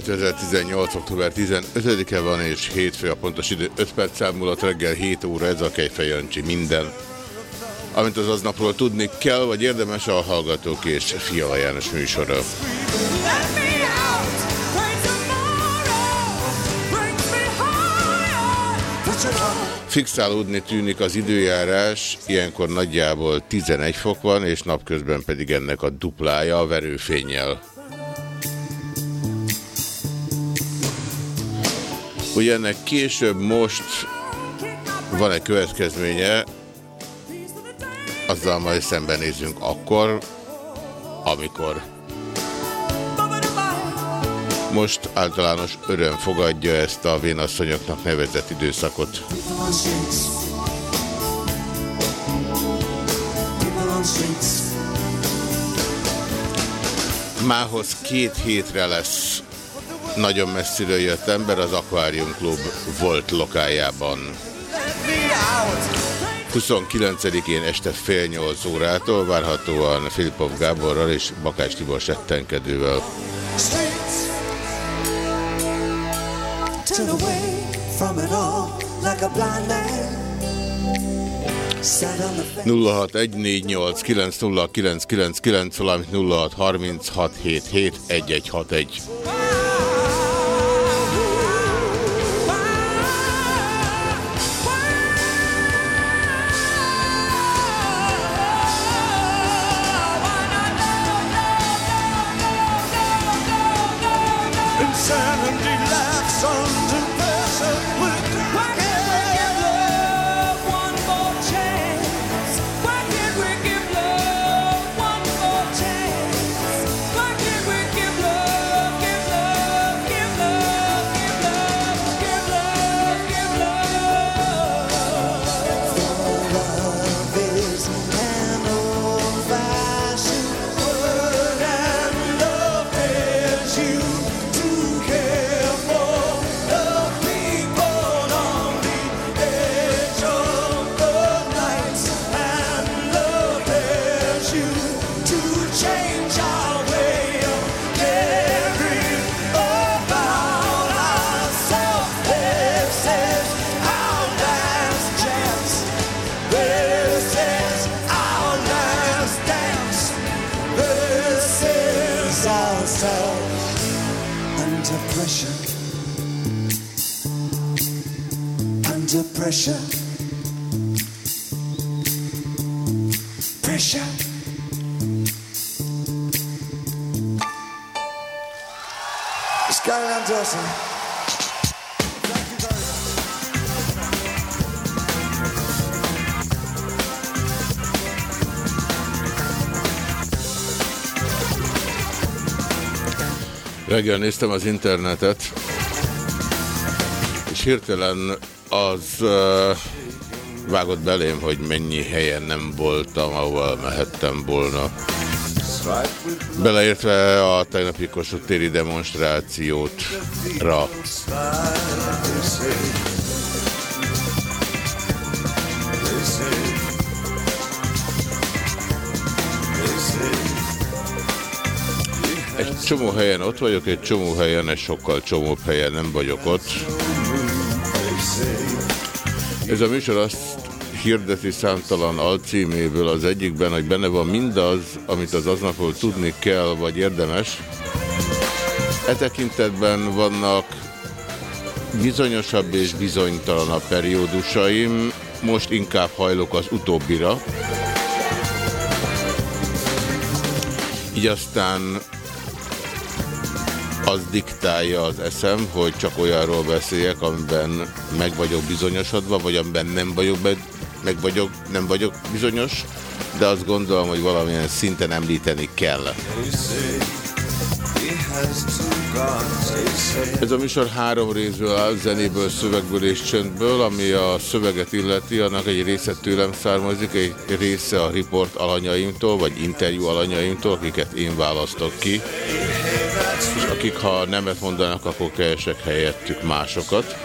2018. október 15-e van, és hétfő a pontos idő 5 perc múlott reggel 7 óra, ez a Kejfej Jancsi minden. Amint az aznapról tudni kell, vagy érdemes a Hallgatók és Fiala János on. Fixálódni tűnik az időjárás, ilyenkor nagyjából 11 fok van, és napközben pedig ennek a duplája a verőfénnyel. Ugye ennek később most van egy következménye, azzal majd szembenézünk akkor, amikor. Most általános öröm fogadja ezt a vénasszonyoknak nevezett időszakot. Mához két hétre lesz nagyon messziről jött ember az Aquarium Club volt lokájában. 29-én este fél nyolc órától várhatóan Filipov Gáborral és Bakács Tibor settenkedővel. From it all like a blind man. Sat on the fence. 0614890999, valamint 0636771161. pressure. Pressure. Skyline Dawson. Reggel néztem az internetet, és hirtelen az uh, vágott belém, hogy mennyi helyen nem voltam, ahol mehettem volna. Beleértve a tegnapi Kossuth demonstrációt ra. Egy csomó helyen ott vagyok, egy csomó helyen, egy sokkal csomóbb helyen nem vagyok ott. Ez a műsor azt hirdeti számtalan alcíméből az egyikben, hogy benne van mindaz, amit az aznapról tudni kell, vagy érdemes. E tekintetben vannak bizonyosabb és bizonytalanabb periódusaim, most inkább hajlok az utóbbira. Így aztán az diktálja az eszem, hogy csak olyanról beszéljek, amiben meg vagyok bizonyosodva, vagy amiben nem vagyok, be, meg vagyok, nem vagyok bizonyos, de azt gondolom, hogy valamilyen szinten említeni kell. Ez a műsor három részből áll, zenéből, szövegből és csöndből, ami a szöveget illeti, annak egy része tőlem származik, egy része a riport alanyaimtól, vagy interjú alanyaimtól, akiket én választok ki, és akik ha nemet mondanak, akkor keresek helyettük másokat,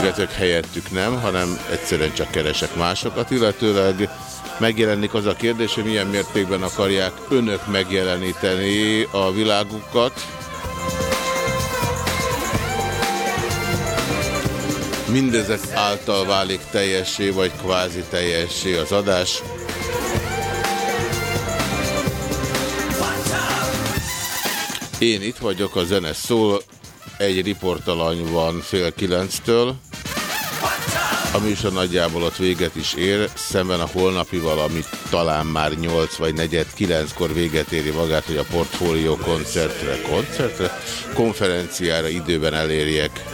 illetve helyettük nem, hanem egyszerűen csak keresek másokat, illetőleg megjelenik az a kérdés, hogy milyen mértékben akarják önök megjeleníteni a világukat. Mindezek által válik teljessé, vagy kvázi teljessé az adás. Én itt vagyok, a zene szól, egy riportalany van fél kilenctől. A műsor nagyjából ott véget is ér, szemben a holnapival, ami talán már 8 vagy 4 9-kor véget éri magát, hogy a portfólió koncertre, koncertre, konferenciára időben elérjek.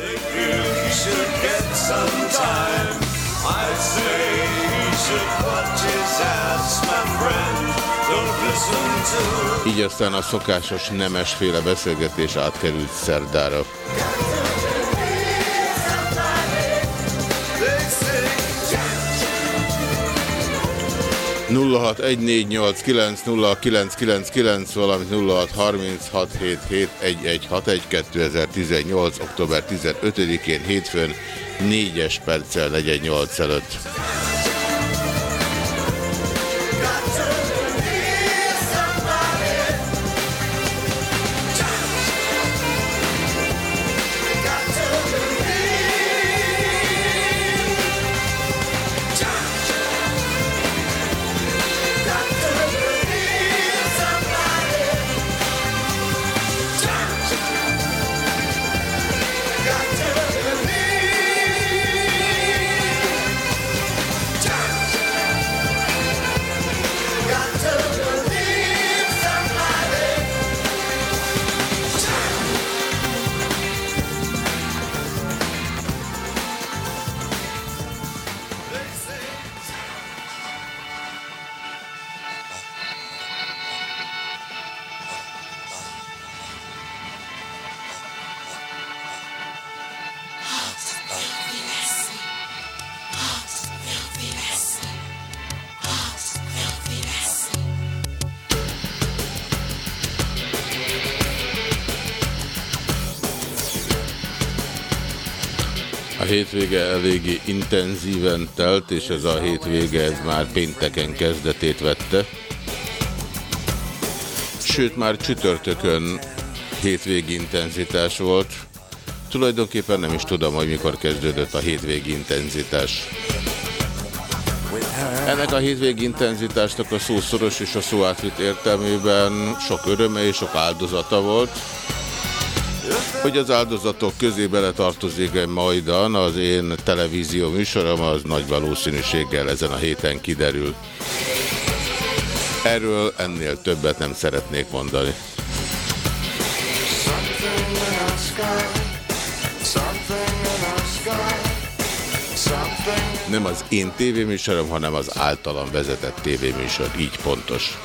Így aztán a szokásos nemesféle beszélgetés átkerült szerdára. 0614890999, valamint 0636771161 2018. október 15-én hétfőn 4-es perccel 48 előtt. Hétvége eléggé intenzíven telt, és ez a hétvége ez már pénteken kezdetét vette. Sőt, már csütörtökön hétvégi intenzitás volt. Tulajdonképpen nem is tudom, hogy mikor kezdődött a hétvégi intenzitás. Ennek a hétvégi intenzitásnak a szószoros és a szó átvitt értelmében sok öröme és sok áldozata volt. Hogy az áldozatok közé tartozik majdan az én televízió műsorom, az nagy valószínűséggel ezen a héten kiderül. Erről ennél többet nem szeretnék mondani. Nem az én tévéműsorom, hanem az általam vezetett tévéműsor, így pontos.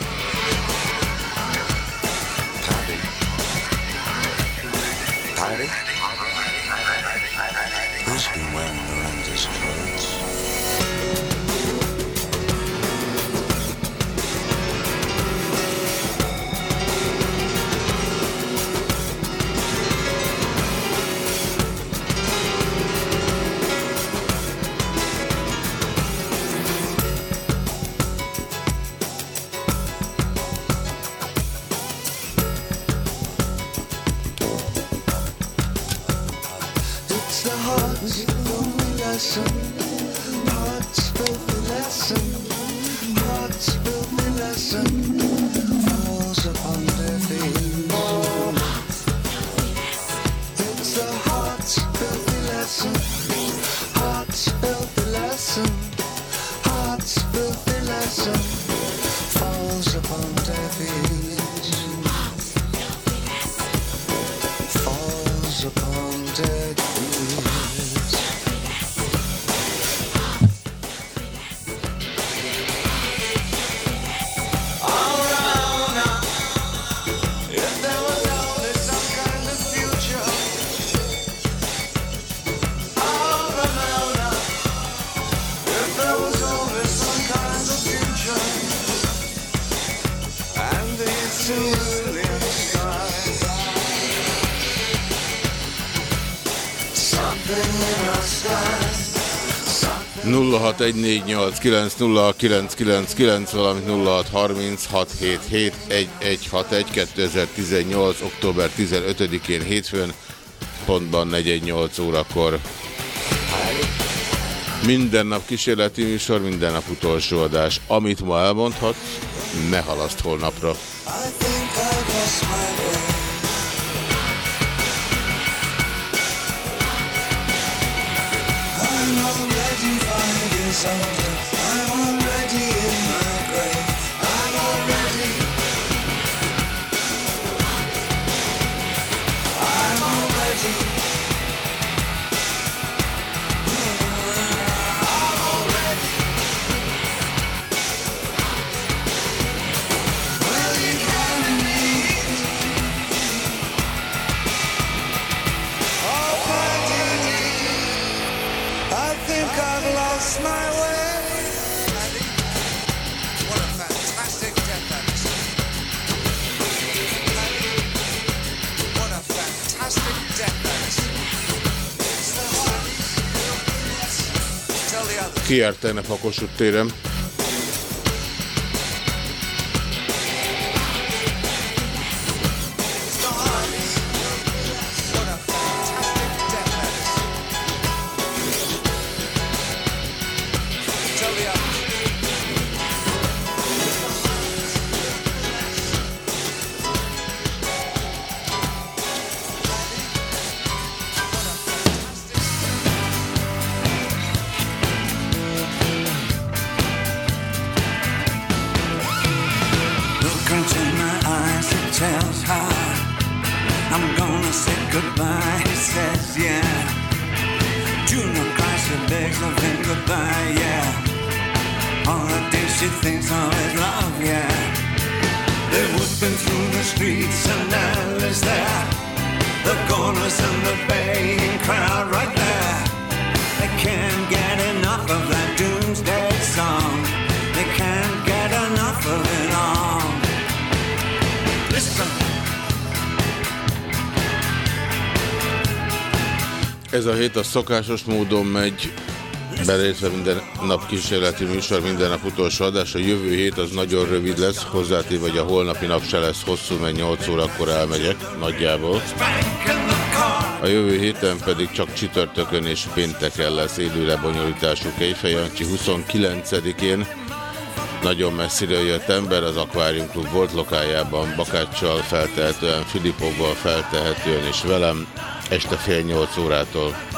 0614890999, valamint 0636771161 2018. október 15-én hétfőn, pontban 418 órakor. Minden nap kísérleti műsor, minden nap utolsó adás. Amit ma elmondhat, ne halaszt holnapra. Miért tegnap a Kossuth téren? a hét a szokásos módon megy, beleértve minden nap kísérleti műsor, minden nap utolsó adás. A jövő hét az nagyon rövid lesz, hozzátéve, vagy a holnapi nap se lesz hosszú, mert 8 órakor elmegyek nagyjából. A jövő héten pedig csak csütörtökön és pénteken lesz élő lebonyolítású Kejfejancsi 29-én. Nagyon messziről jött ember, az Aquarium Club volt lokájában, Bakáccsal feltehetően, Filipovval feltehetően és velem este fél nyolc órától.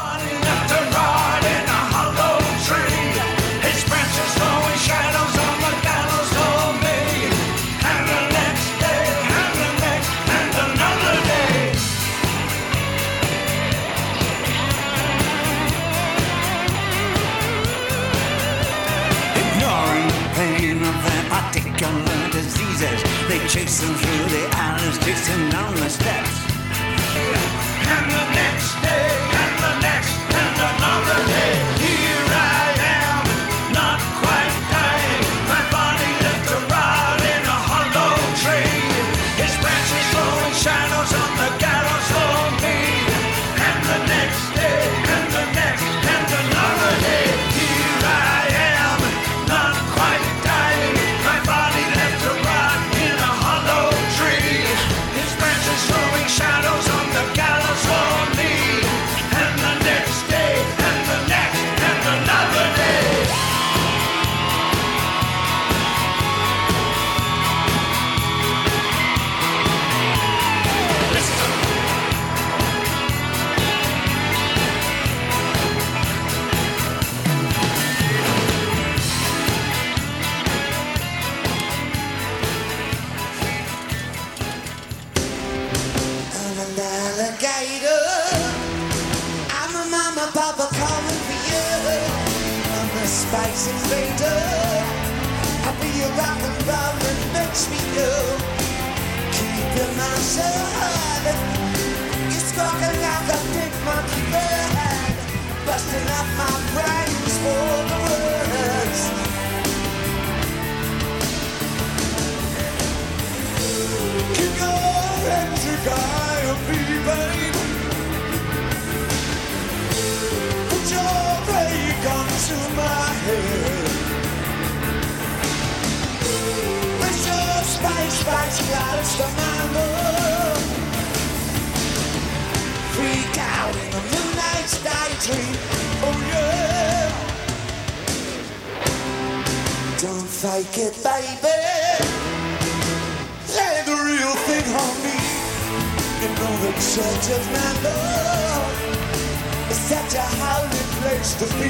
Place to be.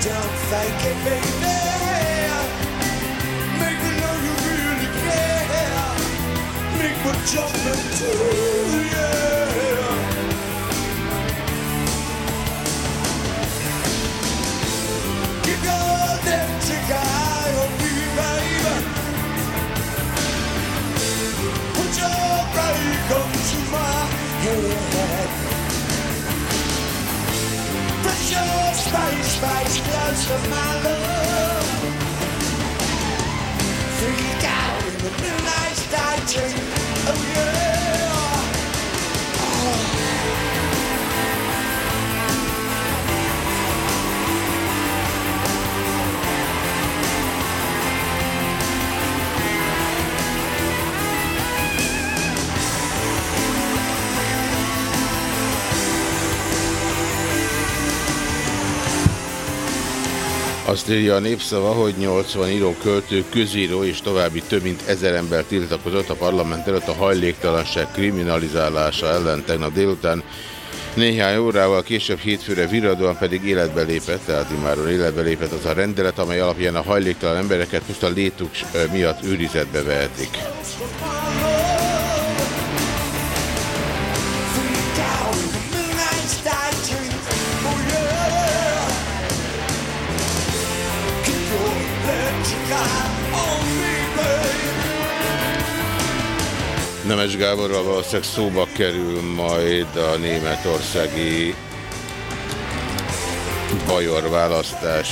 Don't fake it, baby. Make me know you really care. Make me jump into yeah. Space, space close to my love. Freak out in the midnight daydream. Oh yeah. Azt írja a népszava, hogy 80 író, költő, közíró és további több mint ezer ember tiltakozott a parlament előtt a hajléktalanság kriminalizálása ellen tegnap délután. Néhány órával később hétfőre viradóan pedig életbe lépett, tehát immáron életbe lépett az a rendelet, amely alapján a hajléktalan embereket most a létuk ö, miatt őrizetbe vehetik. Nemes Gáborral valószínűleg szóba kerül majd a németországi bajor választás.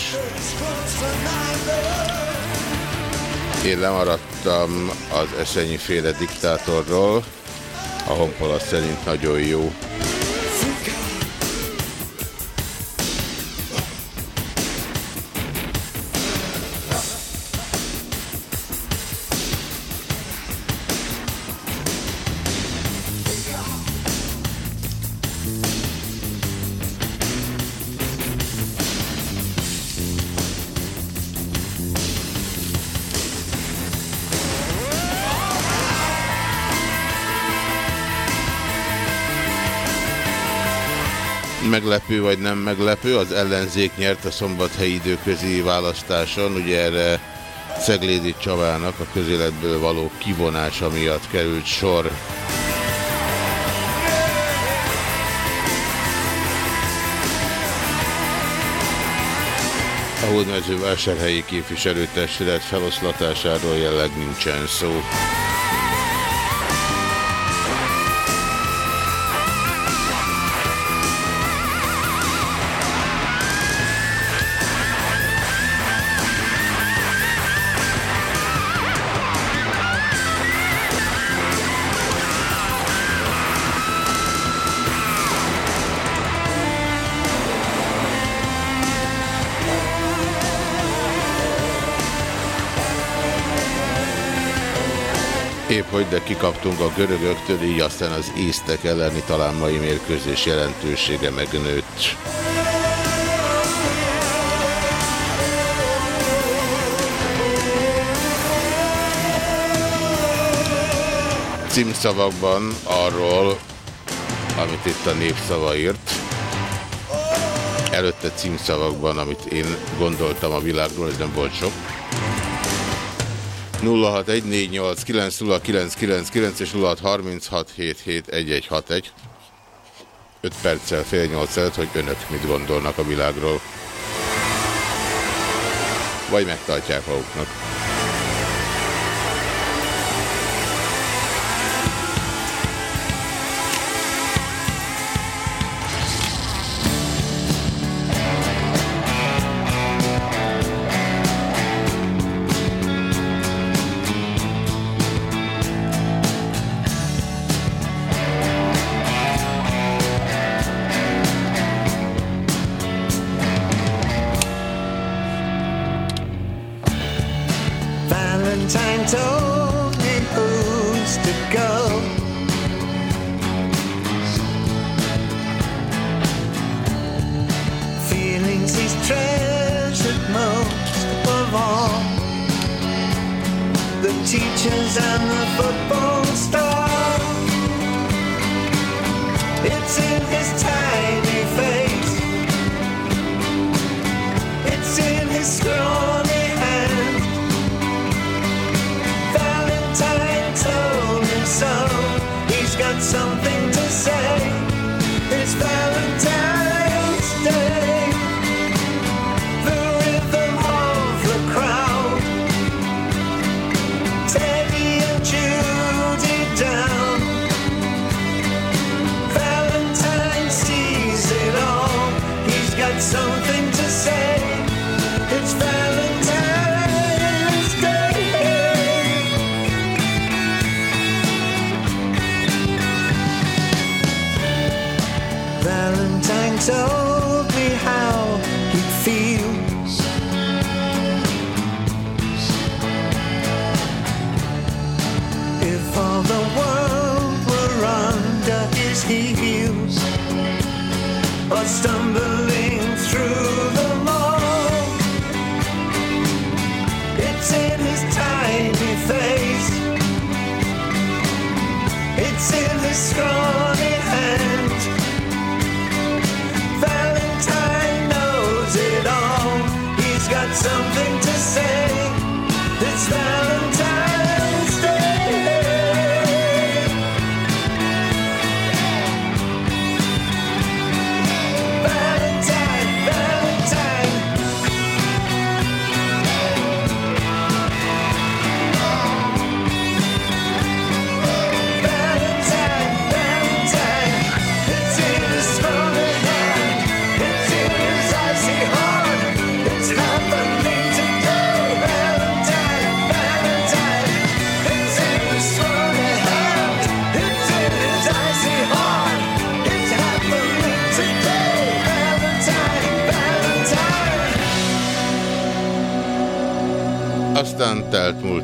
Én lemaradtam az eszenyi féle diktátorról, a honpola szerint nagyon jó. Meglepő vagy nem meglepő, az ellenzék nyert a szombathelyi időközi választáson, ugye erre Ceglédi Csavának a közéletből való kivonása miatt került sor. A hódmezővásárhelyi képviselőtestület feloszlatásáról jelleg nincsen szó. Hogy de kikaptunk a görögöktől, így aztán az észtek elleni talán mai mérkőzés jelentősége megnőtt. Címszavakban arról, amit itt a népszava írt, előtte címszavakban, amit én gondoltam a világról, ez nem volt sok. 0614890999 és 0636771161. 5 perccel fél nyolc előtt, hogy önök mit gondolnak a világról. vagy megtartják maguknak.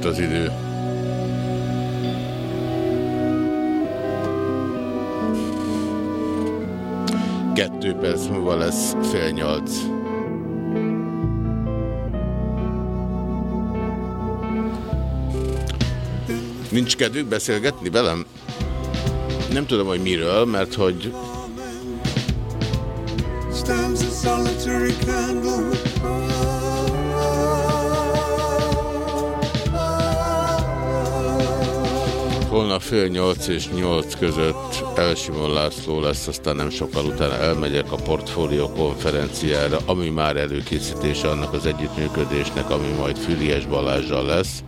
Telt múlt az idő. Kettő perc múlva lesz fél nyolc. Nincs kedvük beszélgetni velem? Nem tudom, hogy miről, mert hogy fél nyolc és nyolc között Elsimon László lesz, aztán nem sokkal utána elmegyek a portfólió konferenciára, ami már előkészítése annak az együttműködésnek, ami majd Füriás Balázsjal lesz.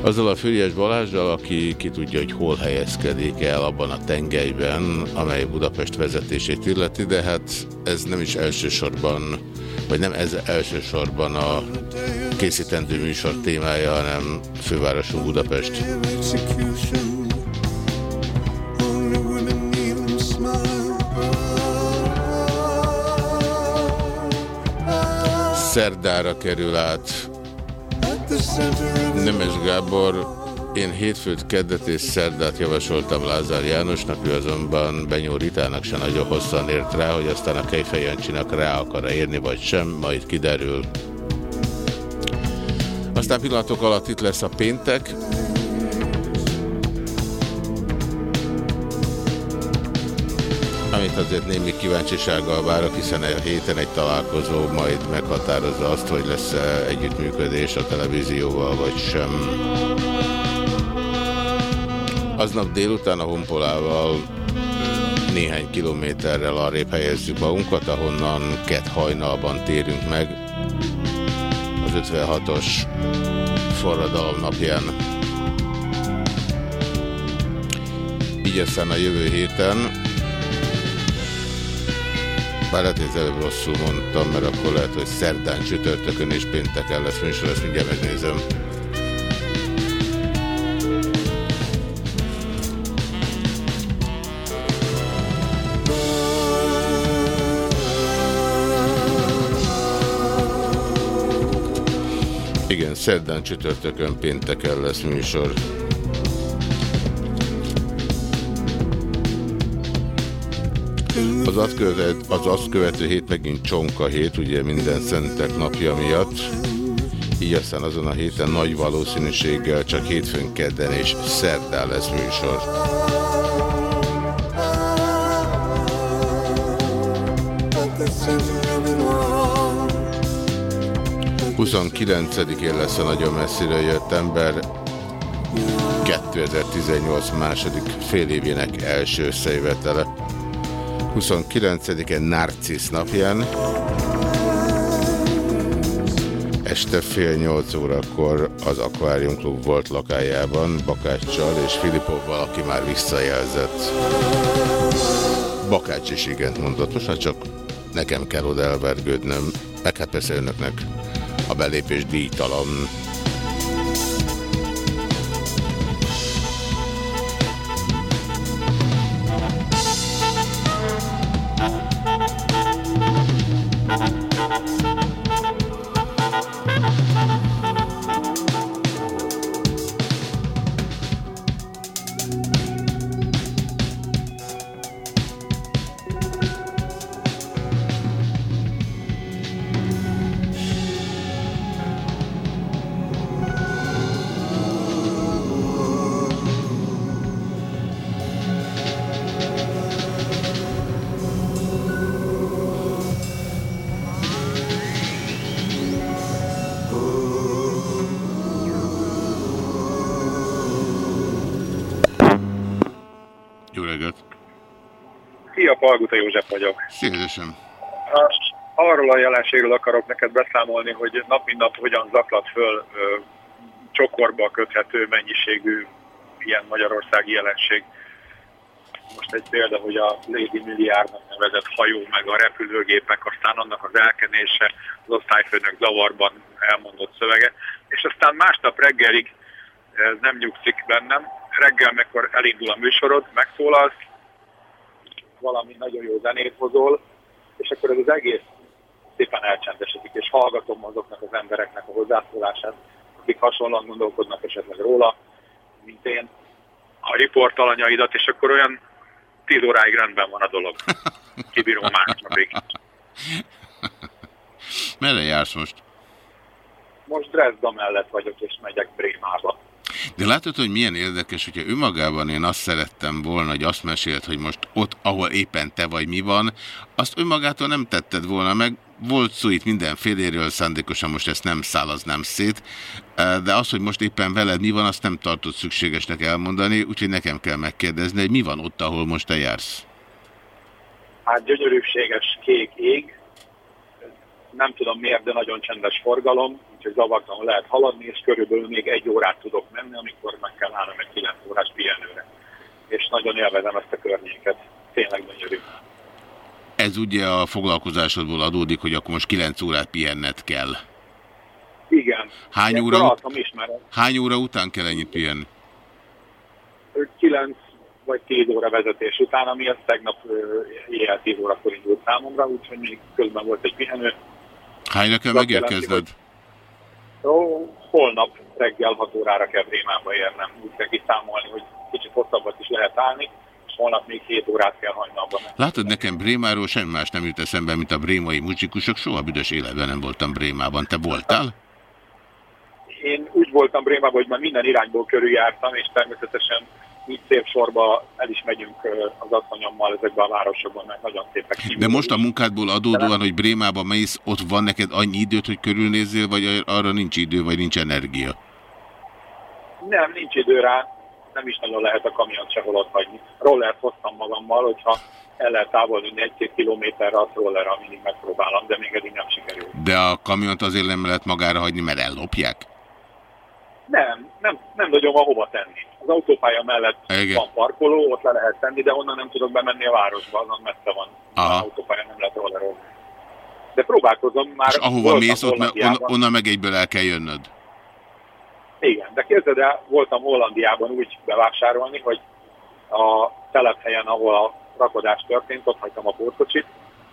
Azzal a Füriás Balázsjal, aki ki tudja, hogy hol helyezkedik el abban a tengelyben, amely Budapest vezetését illeti, de hát ez nem is elsősorban, vagy nem ez elsősorban a készítendő műsor témája, hanem fővárosunk Budapest. Szerdára kerül át Nemes Gábor, én hétfőt, keddet és szerdát javasoltam Lázár Jánosnak, ő azonban Benyó Ritának se nagyon hosszan ért rá, hogy aztán a Kejfej Jancsinak rá akar -e érni, vagy sem, majd kiderül. Aztán pillanatok alatt itt lesz a péntek. Amit azért némi kíváncsisággal várok, hiszen a héten egy találkozó majd meghatározza azt, hogy lesz-e együttműködés a televízióval, vagy sem. Aznap délután a Honpolával néhány kilométerrel arrébb helyezzük magunkat, ahonnan kett hajnalban térünk meg. az 56-os forradalom napján. Így aztán a jövő héten, bár lehet, hogy előbb rosszul mondtam, mert akkor lehet, hogy szerdán, csütörtökön és pénteken lesz műsor, ezt mindjárt megnézem. Igen, szerdán, csütörtökön, pénteken lesz műsor. Az azt, követő, az azt követő hét megint csonka hét, ugye minden szentek napja miatt. Így aztán azon a héten nagy valószínűséggel csak hétfőn, kedden és szerdán lesz műsor. 29-én lesz a nagyon messzire jött ember 2018 második fél évének első összejövetele. 29-en Narcisz napján este fél nyolc órakor az Aquarium Club volt lakájában Bakáccsal és Filipovval, aki már visszajelzett. Bakács is igent mondott, most csak nekem kell oda elvergődnöm, meg hát persze önöknek a belépés díjtalan. Szívesen. Arról a jelenségről akarok neked beszámolni, hogy nap mint nap hogyan zaklat föl ö, csokorba köthető mennyiségű ilyen magyarországi jelenség. Most egy példa, hogy a Lady Milliárdnak nevezett hajó, meg a repülőgépek, aztán annak az elkenése, az osztályfőnök zavarban elmondott szövege, és aztán másnap reggelig ez nem nyugszik bennem. Reggel, mikor elindul a műsorod, megszólalsz, valami nagyon jó zenét hozol, és akkor ez az egész szépen elcsendesedik, és hallgatom azoknak az embereknek a hozzászólását, akik hasonlóan gondolkodnak esetleg róla, mint én, a riportalanyaidat, és akkor olyan tíz óráig rendben van a dolog. Kibírom másnapig. Merre jársz most? Most Dresda mellett vagyok, és megyek Brémába. De látod, hogy milyen érdekes, hogyha önmagában én azt szerettem volna, hogy azt mesélt, hogy most ott, ahol éppen te vagy, mi van, azt önmagától nem tetted volna meg. Volt szó itt mindenféléről, szándékosan most ezt nem szálaznám szét, de az, hogy most éppen veled mi van, azt nem tartott szükségesnek elmondani, úgyhogy nekem kell megkérdezni, hogy mi van ott, ahol most te jársz. Hát gyönyörűséges kék ég, nem tudom miért, de nagyon csendes forgalom, úgyhogy zavartalanul lehet haladni, és körülbelül még egy órát tudok menni, amikor meg kell állnom egy 9 órás pihenőre. És nagyon élvezem ezt a környéket. Tényleg gyönyörű. Ez ugye a foglalkozásodból adódik, hogy akkor most 9 órát pihenned kell. Igen. Hány óra, hány óra után kell ennyit pihenni? 9 vagy 10 óra vezetés után, ami az tegnap éjjel 10 órakor indult számomra, úgyhogy még közben volt egy pihenő. Hányra kell megérkezned? Holnap reggel 6 órára kell Brémába érnem. Úgy kell kiszámolni, hogy kicsit hosszabbat is lehet állni, és holnap még 7 órát kell hajnalban. Látod, nekem Brémáról semmi más nem jut eszembe, mint a brémai muzsikusok. Soha büdös életben nem voltam Brémában. Te voltál? Én úgy voltam Brémában, hogy már minden irányból körüljártam, és természetesen így szép sorba el is megyünk az asszonyommal ezekben a városokban, mert nagyon szépek. De most a munkádból adódóan, hogy Brémába mész, ott van neked annyi időt, hogy körülnézzél, vagy arra nincs idő, vagy nincs energia? Nem, nincs idő rá, nem is nagyon lehet a kamiont sehol ott hagyni. Rollert hoztam magammal, hogyha el lehet távolodni egy-két kilométerre a rollerra, mindig megpróbálom, de még eddig nem sikerült. De a kamiont azért nem lehet magára hagyni, mert ellopják? Nem, nem, nem nagyon van hova tenni. Az autópálya mellett Igen. van parkoló, ott le lehet tenni, de onnan nem tudok bemenni a városba, azon messze van. Aha. Az autópálya nem lehet rollerolni. De próbálkozom már. És ahova mész, ott on, onnan meg egyből el kell jönnöd. Igen, de képzeld el, voltam Hollandiában úgy bevásárolni, hogy a telephelyen, ahol a rakodás történt, ott hagytam a pótkocsit,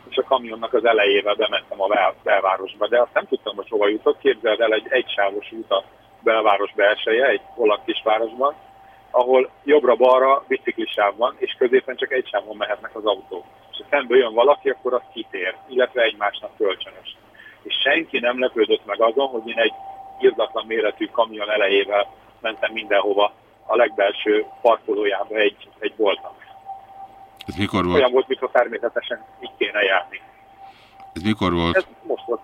és a kamionnak az elejével bementem a bel- belvárosba, de azt nem tudtam, hogy hova jutok. Képzeld el egy egysávos út a belváros belseje, egy holland kisvárosban, ahol jobbra-balra biciklisáv van, és középen csak egy sávon mehetnek az autók. És ha szembe jön valaki, akkor az kitér, illetve egymásnak kölcsönös. És senki nem lepődött meg azon, hogy én egy írdatlan méretű kamion elejével mentem mindenhova a legbelső parkolójába egy, egy boltnak. Ez mikor Olyan volt? volt, mintha természetesen így kéne járni. Ez mikor volt? Ez most volt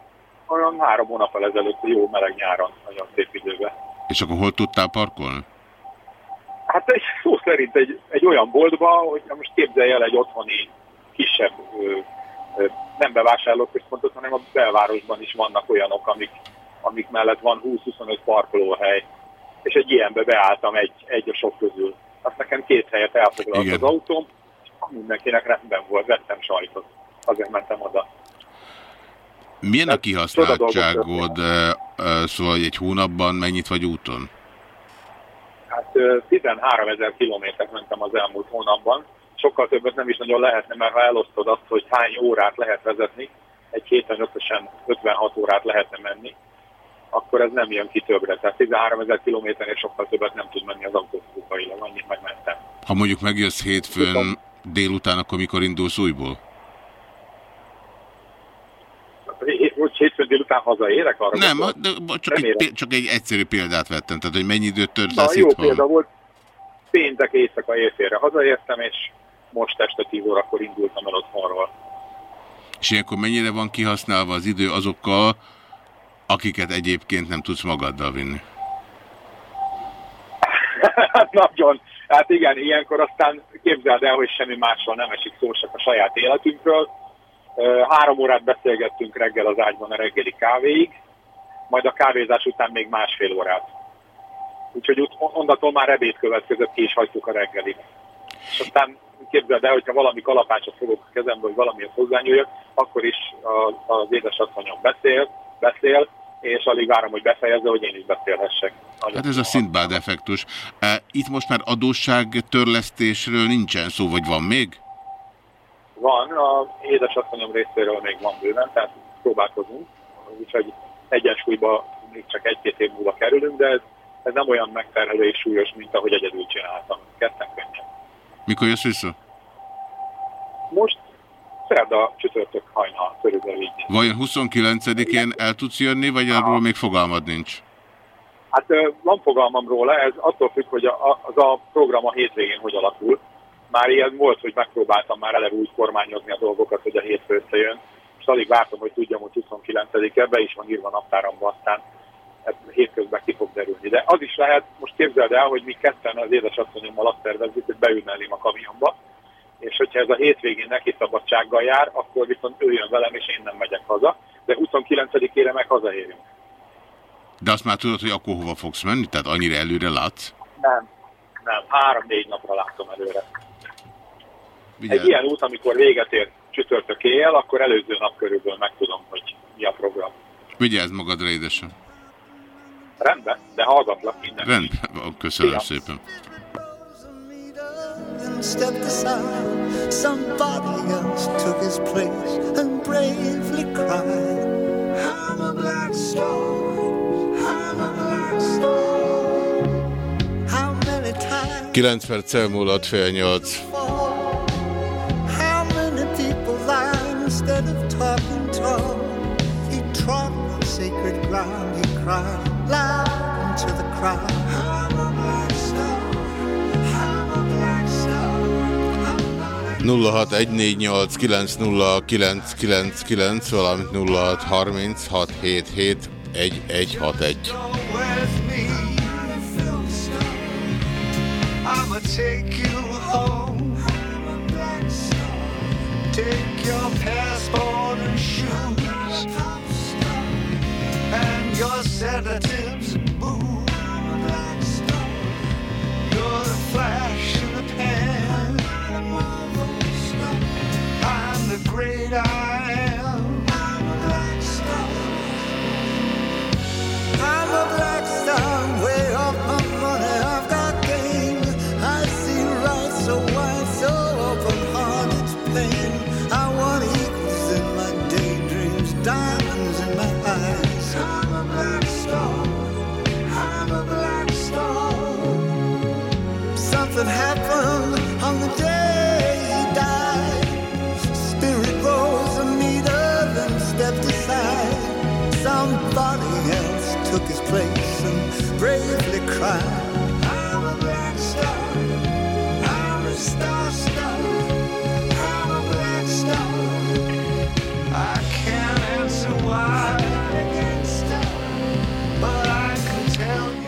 olyan három hónappal ezelőtt, jó meleg nyáron, nagyon szép időben. És akkor hol tudtál parkolni? Hát egy szó szerint egy, egy olyan boltba, hogy most képzelj el egy otthoni kisebb, ö, ö, nem bevásárlóközpontot, hanem a belvárosban is vannak olyanok, amik, amik mellett van 20-25 parkolóhely, és egy ilyenbe beálltam egy, egy a sok közül. Azt nekem két helyet elfoglalt Igen. az autóm, és mindenkinek rendben volt, vettem sajtot. Azért mentem oda. Milyen a Hát, kihasználtságod, szóval egy hónapban mennyit vagy úton? Hát ö, 13 ezer kilométert mentem az elmúlt hónapban. Sokkal többet nem is nagyon lehetne, mert ha elosztod azt, hogy hány órát lehet vezetni, egy héten összesen 56 órát lehetne menni, akkor ez nem jön ki többre. Tehát 13 ezer kilométernél sokkal többet nem tud menni az autó fizikailag, annyit megmentem. Ha mondjuk megjössz hétfőn délután, akkor mikor indulsz újból? Most hétfőn délután hazaérek arra? Nem, de csak egy, Remélem. csak egy egyszerű példát vettem, tehát hogy mennyi időt Na, töltesz jó itthon? példa volt. Péntek éjszaka éjfélre hazaértem, és most este 10 órakor indultam el otthonról. És ilyenkor mennyire van kihasználva az idő azokkal, akiket egyébként nem tudsz magaddal vinni? Nagyon. Hát igen, ilyenkor aztán képzeld el, hogy semmi másról nem esik szó, csak a saját életünkről. Három órát beszélgettünk reggel az ágyban a reggeli kávéig, majd a kávézás után még másfél órát. Úgyhogy onnantól már ebéd következett, ki is hagytuk a reggelit. És aztán képzeld el, hogyha valami kalapácsot fogok a kezembe, hogy valamihez hozzányúljak, akkor is az édesasszonyom beszél, beszél, és alig várom, hogy befejezze, hogy én is beszélhessek. Nagyon Hát ez a Szintbád effektus. Itt most már adósság törlesztésről nincsen szó, vagy van még? Van, a édesasszonyom részéről még van bőven, tehát próbálkozunk, úgyhogy egyensúlyba még csak egy-két év múlva kerülünk, de ez, ez nem olyan megterhelő és súlyos, mint ahogy egyedül csináltam. Ketten könnyen. Mikor jössz vissza? Most szerda csütörtök hajnal körülbelül így. Vajon 29-én el tudsz jönni, vagy arról még fogalmad nincs? Hát van fogalmam róla, ez attól függ, hogy a, a, az a program a hétvégén hogy alakul. Már ilyen volt, hogy megpróbáltam már eleve úgy kormányozni a dolgokat, hogy a hétfő összejön, és alig vártam, hogy tudjam, hogy 29-e, be is van írva naptáramba, aztán ez hétközben ki fog derülni. De az is lehet, most képzeld el, hogy mi ketten az édesasszonyommal azt tervezzük, hogy beülnelém a kamionba, és hogyha ez a hétvégén neki szabadsággal jár, akkor viszont ő jön velem, és én nem megyek haza, de 29-ére meg hazaérünk. De azt már tudod, hogy akkor hova fogsz menni? Tehát annyira előre látsz? Nem, nem, három-négy napra látom előre. Vigyázz. Egy ilyen út, amikor véget ér csütörtök éjjel, akkor előző nap körülbelül megtudom, hogy mi a program. Vigyázz magadra, édesem. Rendben, de hallgatlak minden. Rendben, köszönöm Szia. szépen. stepped aside. Somebody else took his place and bravely cried. I'm a black star. I'm a black star. 9 perc elmúlott fél 8. instead of talking tall? He trod on sacred ground. He cried loud into the crowd. I'm a black star. I'm a black a 0614890999, valamint 0636771161. with me. I'ma take you home. Take your passport and shoes and your sedatives and booze. You're the flash in the pan. I'm the great I am. I'm a black star, way off Something happened on the day he died. Spirit rose a meter, then stepped aside. Somebody else took his place and bravely cried.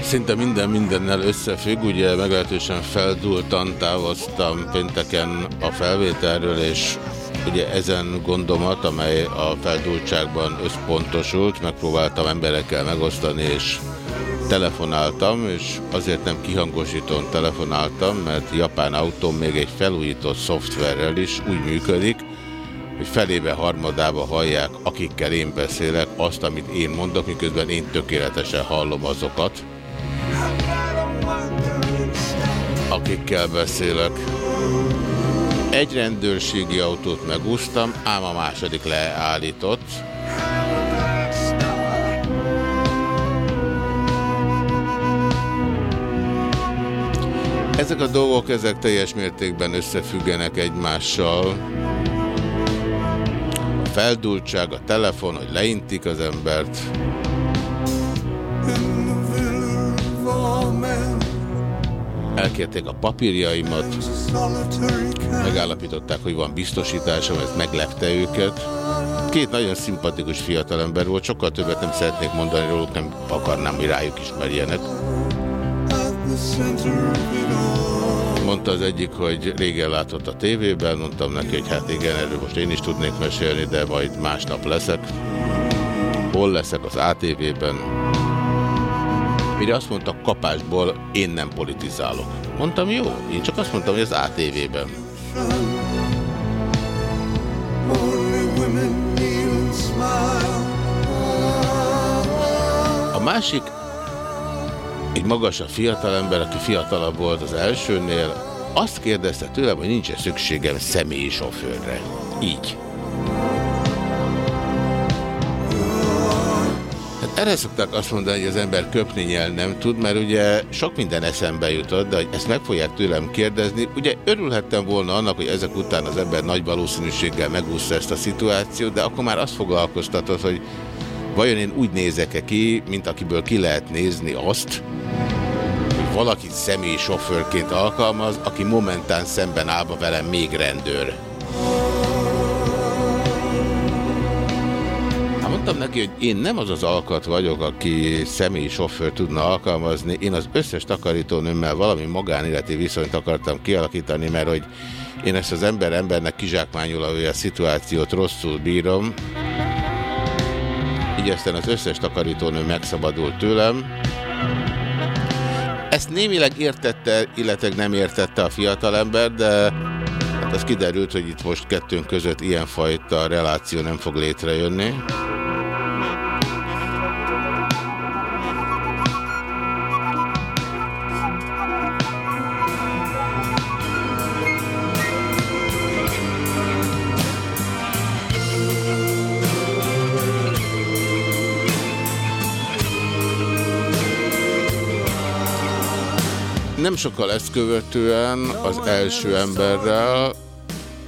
Szinte minden mindennel összefügg, ugye meglehetősen feldultan távoztam pénteken a felvételről, és ugye ezen gondomat, amely a feldultságban összpontosult, megpróbáltam emberekkel megosztani, és telefonáltam, és azért nem kihangosítón telefonáltam, mert japán autóm még egy felújított szoftverrel is úgy működik, hogy felébe, harmadába hallják, akikkel én beszélek, azt, amit én mondok, miközben én tökéletesen hallom azokat, akikkel beszélek. Egy rendőrségi autót megúsztam, ám a második leállított. Ezek a dolgok, ezek teljes mértékben összefüggenek egymással. A feldultság, a telefon, hogy leintik az embert. Elkérték a papírjaimat, megállapították, hogy van biztosításom, ez meglepte őket. Két nagyon szimpatikus fiatalember volt, sokkal többet nem szeretnék mondani róluk, nem akarnám, hogy rájuk ismerjenek. Mondta az egyik, hogy régen látott a tévében, mondtam neki, hogy hát igen, erről most én is tudnék mesélni, de majd másnap leszek. Hol leszek az ATV-ben? Mire azt mondta, kapásból én nem politizálok. Mondtam, jó, én csak azt mondtam, hogy az ATV-ben. A másik, egy magasabb fiatalember, aki fiatalabb volt az elsőnél, azt kérdezte tőlem, hogy nincs -e szükségem személyi sofőrre. Így. Erre szokták azt mondani, hogy az ember köpni nyel nem tud, mert ugye sok minden eszembe jutott, de hogy ezt meg fogják tőlem kérdezni. Ugye örülhettem volna annak, hogy ezek után az ember nagy valószínűséggel megúszta ezt a szituációt, de akkor már azt foglalkoztatott, hogy vajon én úgy nézek-e ki, mint akiből ki lehet nézni azt, hogy valakit személyi sofőrként alkalmaz, aki momentán szemben állva velem még rendőr. Mondtam neki, hogy én nem az az alkat vagyok, aki személyi sofőr tudna alkalmazni. Én az összes takarítónőmmel valami magánéleti viszonyt akartam kialakítani, mert hogy én ezt az ember embernek kizsákmányolója szituációt rosszul bírom. Így aztán az összes takarítónő megszabadult tőlem. Ezt némileg értette, illetve nem értette a fiatalember, de hát az kiderült, hogy itt most kettőnk között ilyenfajta reláció nem fog létrejönni. Nem sokkal ezt követően az első emberrel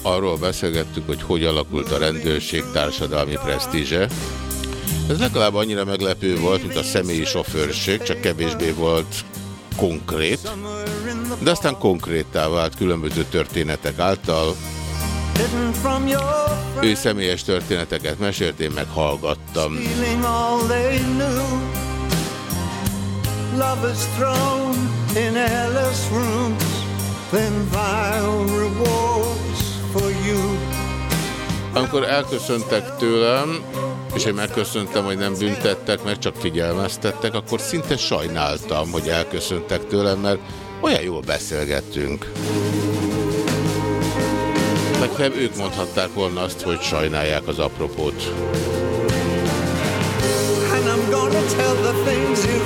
arról beszélgettük, hogy hogy alakult a rendőrség társadalmi presztízse. Ez legalább annyira meglepő volt, mint a személyi sofőrség, csak kevésbé volt konkrét, de aztán konkréttá vált különböző történetek által. Ő személyes történeteket mesélt, én meg hallgattam. Lovers thrown in airless rooms, then vile rewards for you. amikor elköszöntek tőlem, és én megköszöntem, hogy nem büntettek, meg csak figyelmeztettek, akkor szinte sajnáltam, hogy elköszöntek tőlem, mert olyan jól beszélgettünk. Legfeljebb ők mondhatták volna azt, hogy sajnálják az apropót. And I'm gonna tell the things you've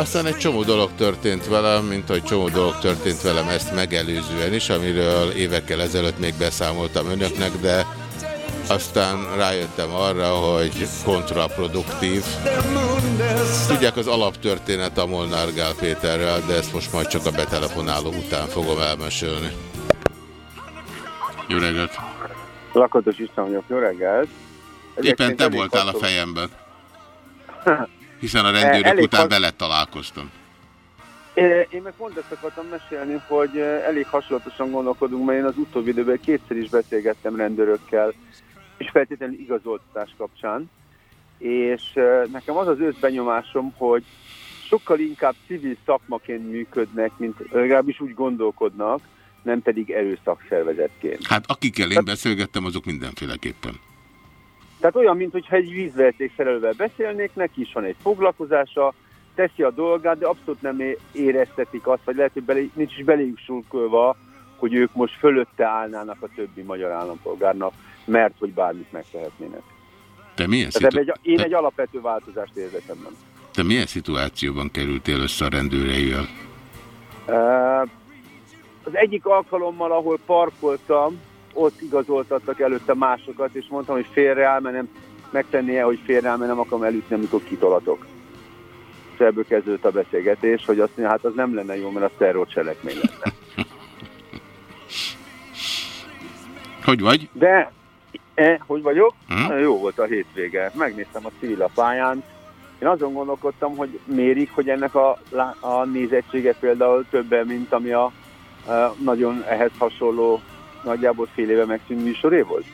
Aztán egy csomó dolog történt velem, mint ahogy csomó dolog történt velem ezt megelőzően is, amiről évekkel ezelőtt még beszámoltam önöknek, de aztán rájöttem arra, hogy kontraproduktív. Tudják, az alaptörténet a Molnár Gál Péterrel, de ezt most majd csak a betelefonáló után fogom elmesélni. Jó reggelt! Lakatos István vagyok, jó reggelt. Éppen Egyébként te elég voltál a fejemben. Hiszen a rendőrök Elég után has- veled találkoztam. É, Én meg pont ezt akartam mesélni, hogy eh, elég hasonlatosan gondolkodunk, mert én az utóbbi időben kétszer is beszélgettem rendőrökkel, és feltétlenül igazoltatás kapcsán. És eh, nekem az az őszbenyomásom, hogy sokkal inkább civil szakmaként működnek, mint legalábbis úgy gondolkodnak, nem pedig erőszakszervezetként. Hát akikkel én beszélgettem, azok mindenféleképpen. Tehát olyan, mintha egy vízvezeték szerelővel beszélnék, neki is van egy foglalkozása, teszi a dolgát, de abszolút nem éreztetik azt, vagy lehet, hogy belé, nincs is beléjük sulkolva, hogy ők most fölötte állnának a többi magyar állampolgárnak, mert hogy bármit megtehetnének. Te milyen, Tehát szitu... egy, én te, egy alapvető változást érzek ebben. te milyen szituációban kerültél össze a rendőreivel? Uh, Az egyik alkalommal, ahol parkoltam, ott igazoltattak előtte másokat, és mondtam, hogy félreáll, mert nem megtennie, hogy félreáll, mert nem akarom elütni, amikor kitolatok. És ebből kezdődött a beszélgetés, hogy azt mondja, hát az nem lenne jó, mert az terrorcselekmény lenne. Hogy vagy? De, eh, hogy vagyok? Hm? Nagyon jó volt a hétvége. Megnéztem a civil a pályán. Én azon gondolkodtam, hogy mérik, hogy ennek a, a nézettsége például többen, mint ami a nagyon ehhez hasonló, nagyjából fél éve megszűnt műsoré volt.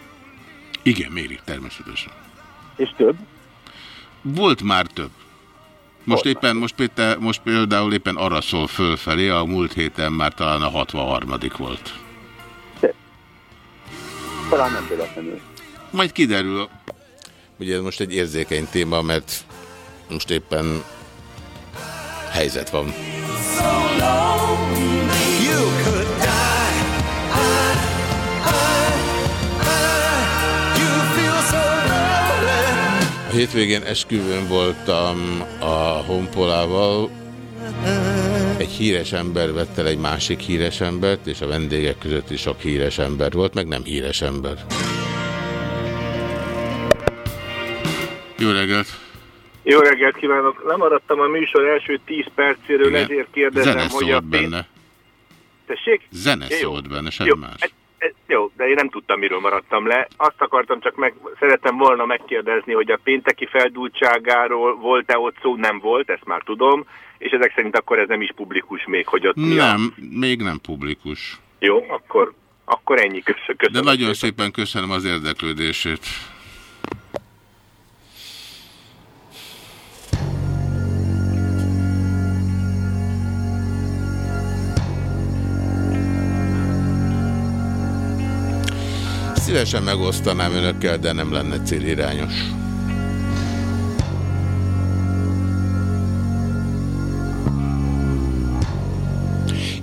Igen, mérik természetesen. És több? Volt már több. Most Volt éppen, most, péte, most például éppen arra szól fölfelé, a múlt héten már talán a 63 volt. Talán nem véletlenül. Majd kiderül. Ugye ez most egy érzékeny téma, mert most éppen helyzet van. You hétvégén esküvőn voltam a Honpolával. Egy híres ember vett el egy másik híres embert, és a vendégek között is sok híres ember volt, meg nem híres ember. Jó reggelt! Jó reggelt kívánok! Lemaradtam a műsor első 10 percéről, Igen. ezért kérdezem, Zene hogy a benne. Tessék? Zene szólt benne, semmi Jó, más. Jó, de én nem tudtam, miről maradtam le. Azt akartam csak meg, szerettem volna megkérdezni, hogy a pénteki feldúltságáról volt-e ott szó, nem volt, ezt már tudom, és ezek szerint akkor ez nem is publikus még, hogy ott mi a... Nem, még nem publikus. Jó, akkor, akkor ennyi, köszönöm. De nagyon szépen köszönöm az érdeklődését. Szívesen megosztanám önökkel, de nem lenne célirányos.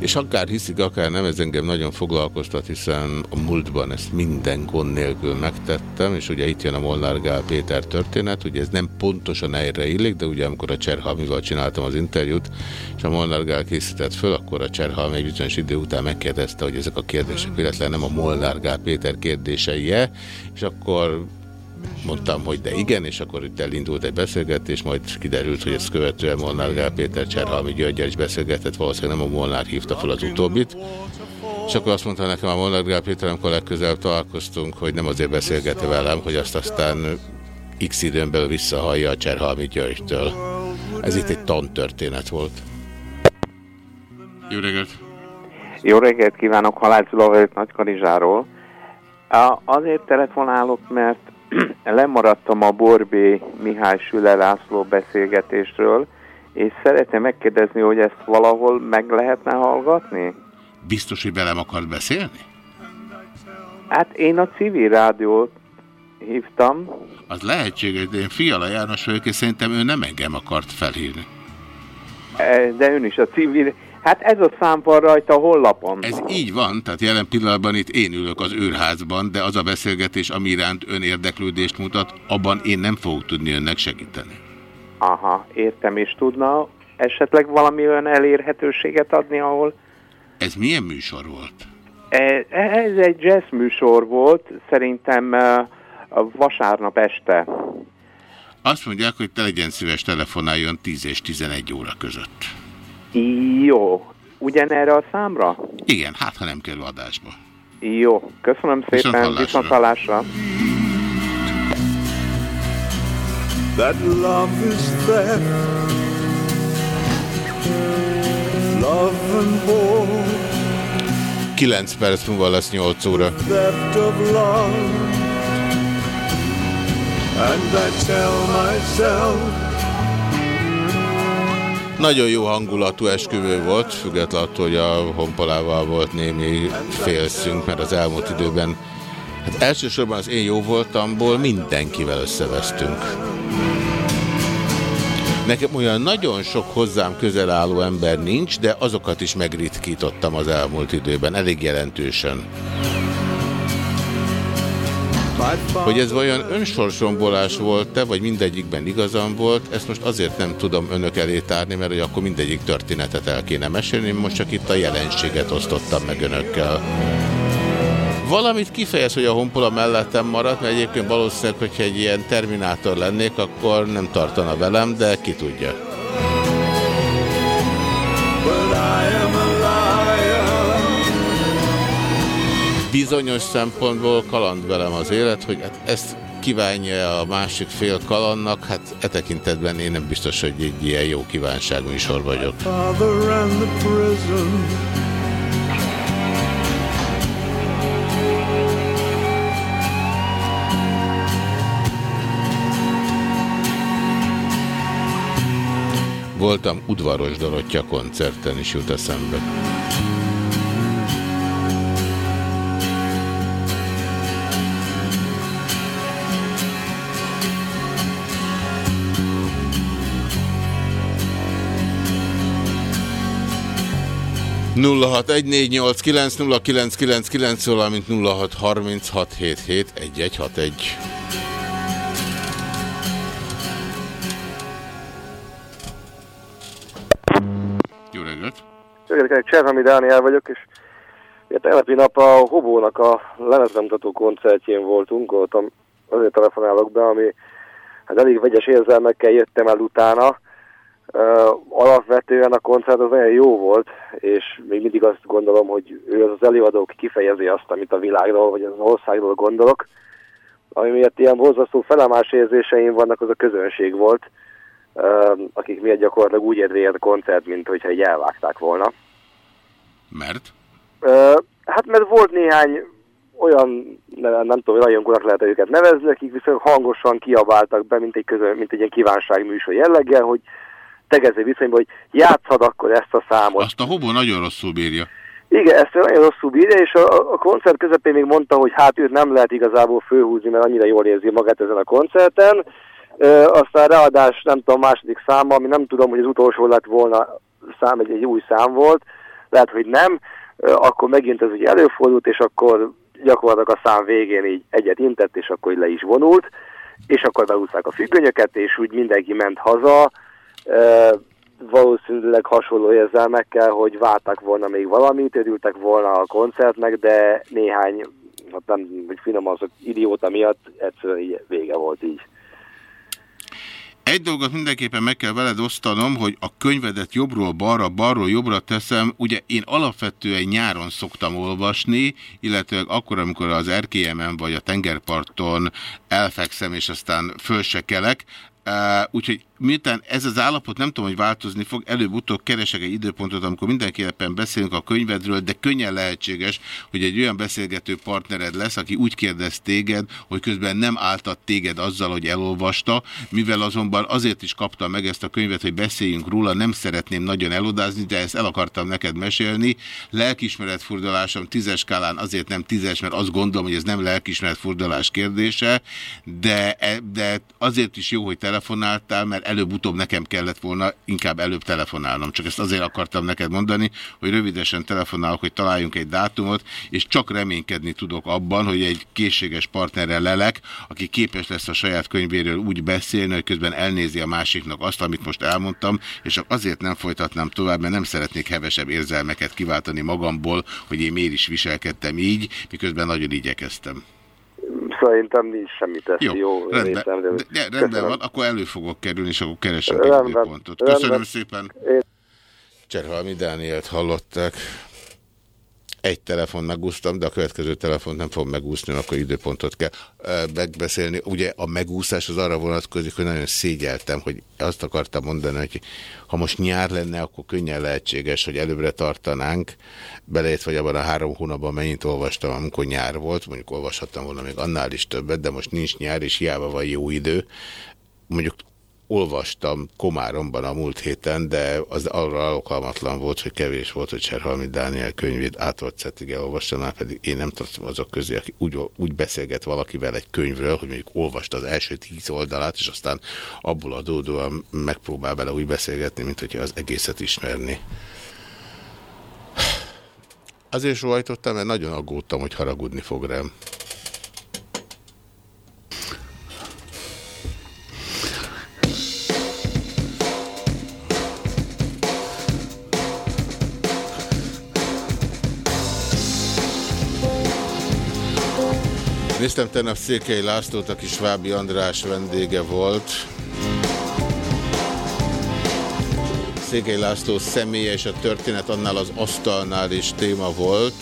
És akár hiszik, akár nem, ez engem nagyon foglalkoztat, hiszen a múltban ezt minden gond nélkül megtettem, és ugye itt jön a Molnár Gál Péter történet, ugye ez nem pontosan erre illik, de ugye amikor a Cserhalmival csináltam az interjút, és a Molnár Gál készített föl, akkor a Cserhalmi egy bizonyos idő után megkérdezte, hogy ezek a kérdések véletlen nem a Molnár Gál Péter kérdései-e, és akkor mondtam, hogy de igen, és akkor itt elindult egy beszélgetés, majd kiderült, hogy ezt követően Molnár Gál Péter Cserhalmi Györgyel is beszélgetett, valószínűleg nem a Molnár hívta fel az utóbbit. És akkor azt mondta nekem a Molnár Gál Péter, amikor legközelebb találkoztunk, hogy nem azért beszélgette velem, hogy azt aztán x időn belül visszahallja a Cserhalmi Györgytől. Ez itt egy tantörténet volt. Jó reggelt! Jó reggelt kívánok, Halász Gyula vagyok Nagykanizsáról. A- Azért telefonálok, mert lemaradtam a Borbé Mihály Süle László beszélgetésről, és szeretném megkérdezni, hogy ezt valahol meg lehetne hallgatni? Biztos, hogy velem akart beszélni? Hát én a civil rádiót hívtam. Az lehetséges, de én Fiala János vagyok, és szerintem ő nem engem akart felhívni. E, De ön is a civil... Hát ez a szám van rajta a honlapon. Ez így van, tehát jelen pillanatban itt én ülök az őrházban, de az a beszélgetés, ami iránt ön érdeklődést mutat, abban én nem fogok tudni önnek segíteni. Aha, értem, és tudna esetleg valami olyan elérhetőséget adni, ahol... Ez milyen műsor volt? E, Ez egy jazz műsor volt, szerintem e, vasárnap este. Azt mondják, hogy te legyen szíves telefonáljon 10 és 11 óra között. Jó. Ugyanerre a számra? Igen, hát ha nem kerül adásba. Jó. Köszönöm Viszont szépen. hallásra. Viszont hallásra. That love is theft. Love and war, 9 perc múlva lesz 8 óra. theft of love. And I tell myself, Nagyon jó hangulatú esküvő volt, függetlenül attól, hogy a honpolával volt némi félszünk, mert az elmúlt időben, hát elsősorban az én jó voltamból mindenkivel összevesztünk. Nekem olyan nagyon sok hozzám közel álló ember nincs, de azokat is megritkítottam az elmúlt időben, elég jelentősen. Hogy ez vajon önsorsombolás volt-e, vagy mindegyikben igazam volt, ezt most azért nem tudom önök elé tárni, mert hogy akkor mindegyik történetet el kéne mesélni, most csak itt a jelenséget osztottam meg önökkel. Valamit kifejez, hogy a honpola mellettem maradt, mert egyébként valószínűleg, hogyha egy ilyen terminátor lennék, akkor nem tartana velem, de ki tudja. but I am a Bizonyos szempontból kaland velem az élet, hogy hát ezt kívánja a másik fél kalannak, hát e tekintetben én nem biztos, hogy egy ilyen jó vagyok. And the prison. Voltam udvaros Dorottya koncerten is jut eszembe. 0614890999, valamint 0636771161. Jó reggelt! Jó reggelt, Cserhami Dániel vagyok, és tegnapi nap a Hobónak a lemezbemutató koncertjén voltunk, ott azért telefonálok be, ami hát elég vegyes érzelmekkel jöttem el utána, Uh, alapvetően a koncert az nagyon jó volt, és még mindig azt gondolom, hogy ő az az előadó, aki kifejezi azt, amit a világról, vagy az országról gondolok. Ami miatt ilyen borzasztó felemás érzéseim vannak, az a közönség volt, uh, akik miatt gyakorlatilag úgy ért véget a koncert, mint hogyha így elvágták volna. Mert? Ö, hát mert volt néhány olyan, nem, nem tudom, rajongónak lehet őket nevezni, akik viszont hangosan kiabáltak be, mint egy, közö, mint egy ilyen kívánságműsor jelleggel, hogy tegező viszonyban, hogy játszad akkor ezt a számot. Azt a hobó nagyon rosszul bírja. Igen, ezt nagyon rosszul bírja, és a, a koncert közepén még mondta, hogy hát őt nem lehet igazából főhúzni, mert annyira jól érzi magát ezen a koncerten. Ö, aztán ráadás, nem tudom, második száma, ami nem tudom, hogy az utolsó lett volna szám, egy, egy új szám volt, lehet, hogy nem, Ö, akkor megint ez ugye előfordult, és akkor gyakorlatilag a szám végén így egyet intett, és akkor így le is vonult, és akkor beúzták a függönyöket, és úgy mindenki ment haza, valószínűleg hasonló érzelmekkel, hogy vártak volna még valamit, örültek volna a koncertnek, de néhány, hát nem, hogy finom az idióta miatt egyszerűen így vége volt így. Egy dolgot mindenképpen meg kell veled osztanom, hogy a könyvedet jobbról balra, balról jobbra teszem. Ugye én alapvetően nyáron szoktam olvasni, illetve akkor, amikor az erkélyemen vagy a tengerparton elfekszem, és aztán föl se kelek. Úgyhogy miután ez az állapot nem tudom, hogy változni fog, előbb-utóbb keresek egy időpontot, amikor mindenképpen beszélünk a könyvedről, de könnyen lehetséges, hogy egy olyan beszélgető partnered lesz, aki úgy kérdez téged, hogy közben nem áltat téged azzal, hogy elolvasta, mivel azonban azért is kaptam meg ezt a könyvet, hogy beszéljünk róla, nem szeretném nagyon elodázni, de ezt el akartam neked mesélni. Lelkismeretfurdalásom tízes skálán azért nem tízes, mert azt gondolom, hogy ez nem lelkismeretfurdalás kérdése, de, de azért is jó, hogy telefonáltál, mert előbb-utóbb nekem kellett volna inkább előbb telefonálnom. Csak ezt azért akartam neked mondani, hogy rövidesen telefonálok, hogy találjunk egy dátumot, és csak reménykedni tudok abban, hogy egy készséges partnerrel lelek, aki képes lesz a saját könyvéről úgy beszélni, hogy közben elnézi a másiknak azt, amit most elmondtam, és azért nem folytatnám tovább, mert nem szeretnék hevesebb érzelmeket kiváltani magamból, hogy én miért is viselkedtem így, miközben nagyon igyekeztem. Szerintem nincs semmi teszi. Jó, jó rendben, de, de, rendben Köszönöm. van, akkor elő fogok kerülni, és akkor keresünk egy időpontot. Köszönöm rendben. szépen. Én- Cserhalmi Dánielt hallották. Egy telefon megúsztam, de a következő telefont nem fog megúszni, akkor időpontot kell megbeszélni. Ugye a megúszás az arra vonatkozik, hogy nagyon szégyeltem, hogy azt akartam mondani, hogy ha most nyár lenne, akkor könnyen lehetséges, hogy előbbre tartanánk, beleértve, vagy abban a három hónapban mennyit olvastam, amikor nyár volt, mondjuk olvashattam volna még annál is többet, de most nincs nyár, és hiába van jó idő. Mondjuk olvastam Komáromban a múlt héten, de az arra alkalmatlan volt, hogy kevés volt, hogy Cserhalmi Dániel könyvét átvolt szettig elolvastam, már pedig én nem tartom azok közé, aki úgy, úgy beszélget valakivel egy könyvről, hogy mondjuk olvasta az első tíz oldalát, és aztán abból adódóan megpróbál bele úgy beszélgetni, mint hogyha az egészet ismerni. Azért sohajtottam, mert nagyon aggódtam, hogy haragudni fog rám. Néztem tegnap Székely Lászlót, aki Svábi András vendége volt. Székely László személye és a történet annál az asztalnál is téma volt,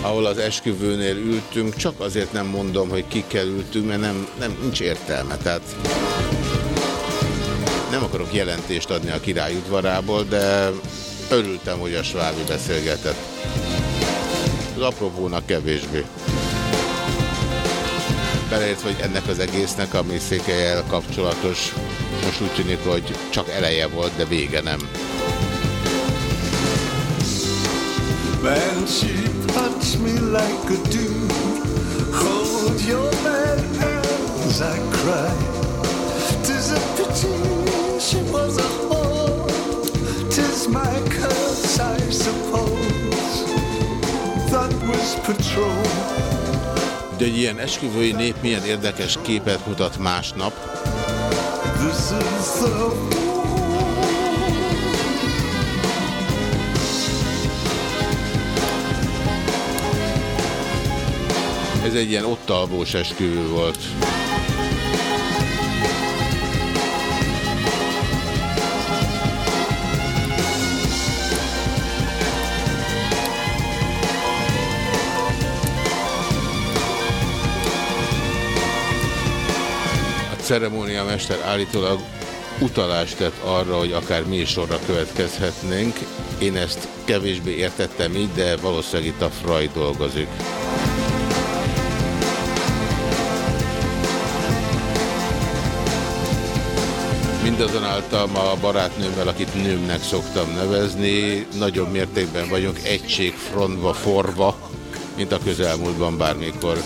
ahol az esküvőnél ültünk, csak azért nem mondom, hogy kikkel ültünk, mert nem, nem, nincs értelme. Tehát nem akarok jelentést adni a király udvarából, de örültem, hogy a Svábi beszélgetett. Az apropónak kevésbé. Beleért, hogy ennek az egésznek, ami székelyel kapcsolatos, most úgy tűnik, hogy csak eleje volt, de vége nem. Was patrol. De egy ilyen esküvői nép milyen érdekes képet mutat másnap. Ez egy ilyen ott alvós esküvő volt. Ceremóniamester állítólag utalást tett arra, hogy akár mi is sorra következhetnénk. Én ezt kevésbé értettem így, de valószínűleg itt a Freud dolgozik. Mindazonáltal ma a barátnőmmel, akit nőmnek szoktam nevezni, nagyobb mértékben vagyunk egységfrontba forva, mint a közelmúltban bármikor.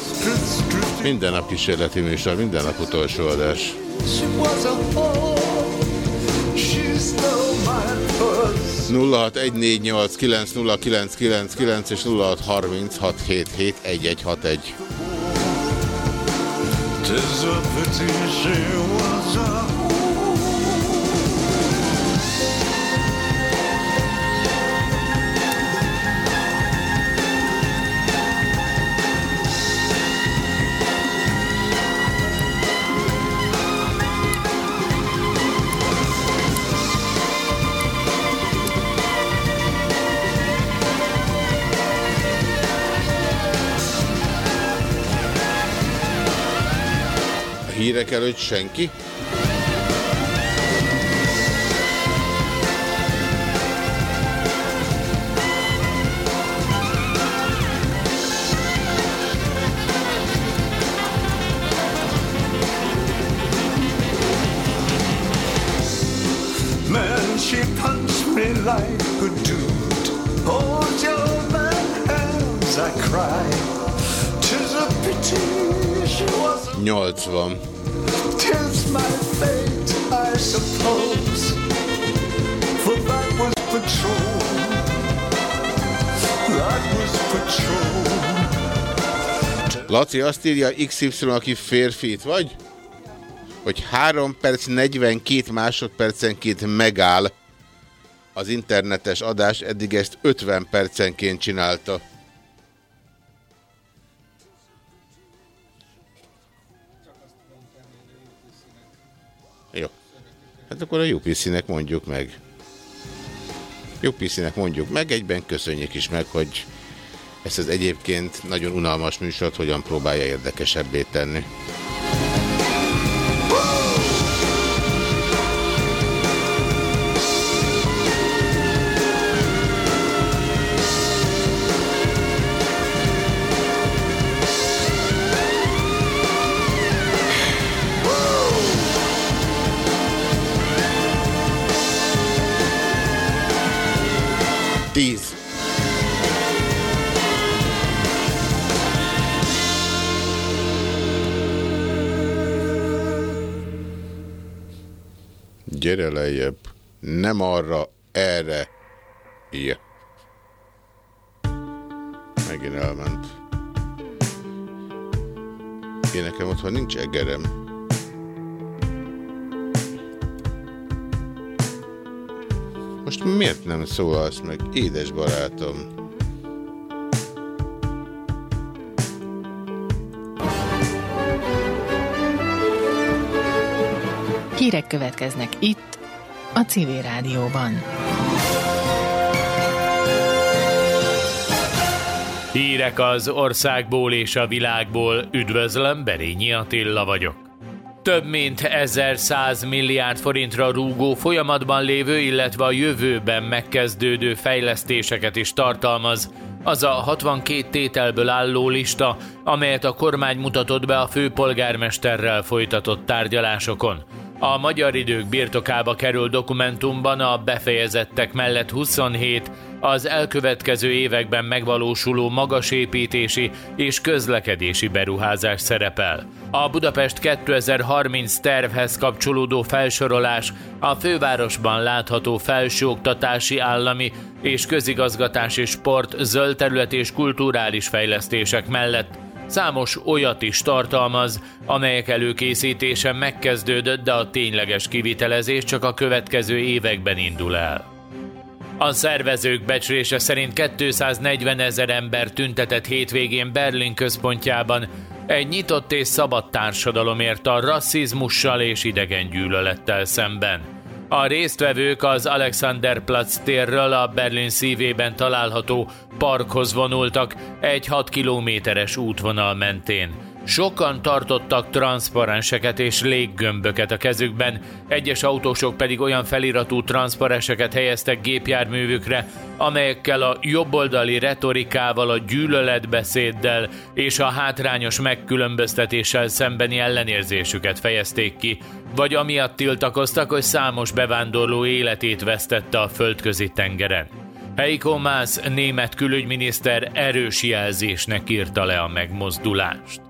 Minden nap kísérleti műsor, minden nap utolsó adás. She was a whore. She stole my purse. 0614890999 és 0636771161. Tis a pity she was a mindenek előtt senki. Nyolc van. Laci azt írja, XY, aki férfi, vagy? Hogy 3 perc 42 másodpercenként megáll az internetes adás, eddig ezt 50 percenként csinálta. Jó. Hát akkor a UPC-nek mondjuk meg. UPC-nek mondjuk meg, egyben köszönjük is meg, hogy ezt az egyébként nagyon unalmas műsort hogyan próbálja érdekesebbé tenni. Gyere lejjebb. Nem arra, erre. Ja. Megint elment. Én nekem otthon nincs egerem. Most miért nem szólalsz meg, édes barátom? Hírek következnek itt, a Civil Rádióban. Hírek az országból és a világból. Üdvözlöm, Berényi Attila vagyok. Több mint 1100 milliárd forintra rúgó folyamatban lévő, illetve a jövőben megkezdődő fejlesztéseket is tartalmaz az a 62 tételből álló lista, amelyet a kormány mutatott be a főpolgármesterrel folytatott tárgyalásokon. A magyar idők birtokába kerül dokumentumban a befejezettek mellett 27 az elkövetkező években megvalósuló magasépítési és közlekedési beruházás szerepel. A Budapest 2030 tervhez kapcsolódó felsorolás a fővárosban látható felsőoktatási állami és közigazgatási sport, zöld terület és kulturális fejlesztések mellett Számos olyat is tartalmaz, amelyek előkészítése megkezdődött, de a tényleges kivitelezés csak a következő években indul el. A szervezők becslése szerint 240 ezer ember tüntetett hétvégén Berlin központjában egy nyitott és szabad társadalomért a rasszizmussal és idegengyűlölettel szemben. A résztvevők az Alexanderplatz térről a Berlin szívében található parkhoz vonultak egy 6 kilométeres útvonal mentén. Sokan tartottak transzparenseket és léggömböket a kezükben, egyes autósok pedig olyan feliratú transzparenseket helyeztek gépjárművükre, amelyekkel a jobboldali retorikával, a gyűlöletbeszéddel és a hátrányos megkülönböztetéssel szembeni ellenérzésüket fejezték ki, vagy amiatt tiltakoztak, hogy számos bevándorló életét vesztette a földközi tengeren. Heiko Maas német külügyminiszter erős jelzésnek írta le a megmozdulást.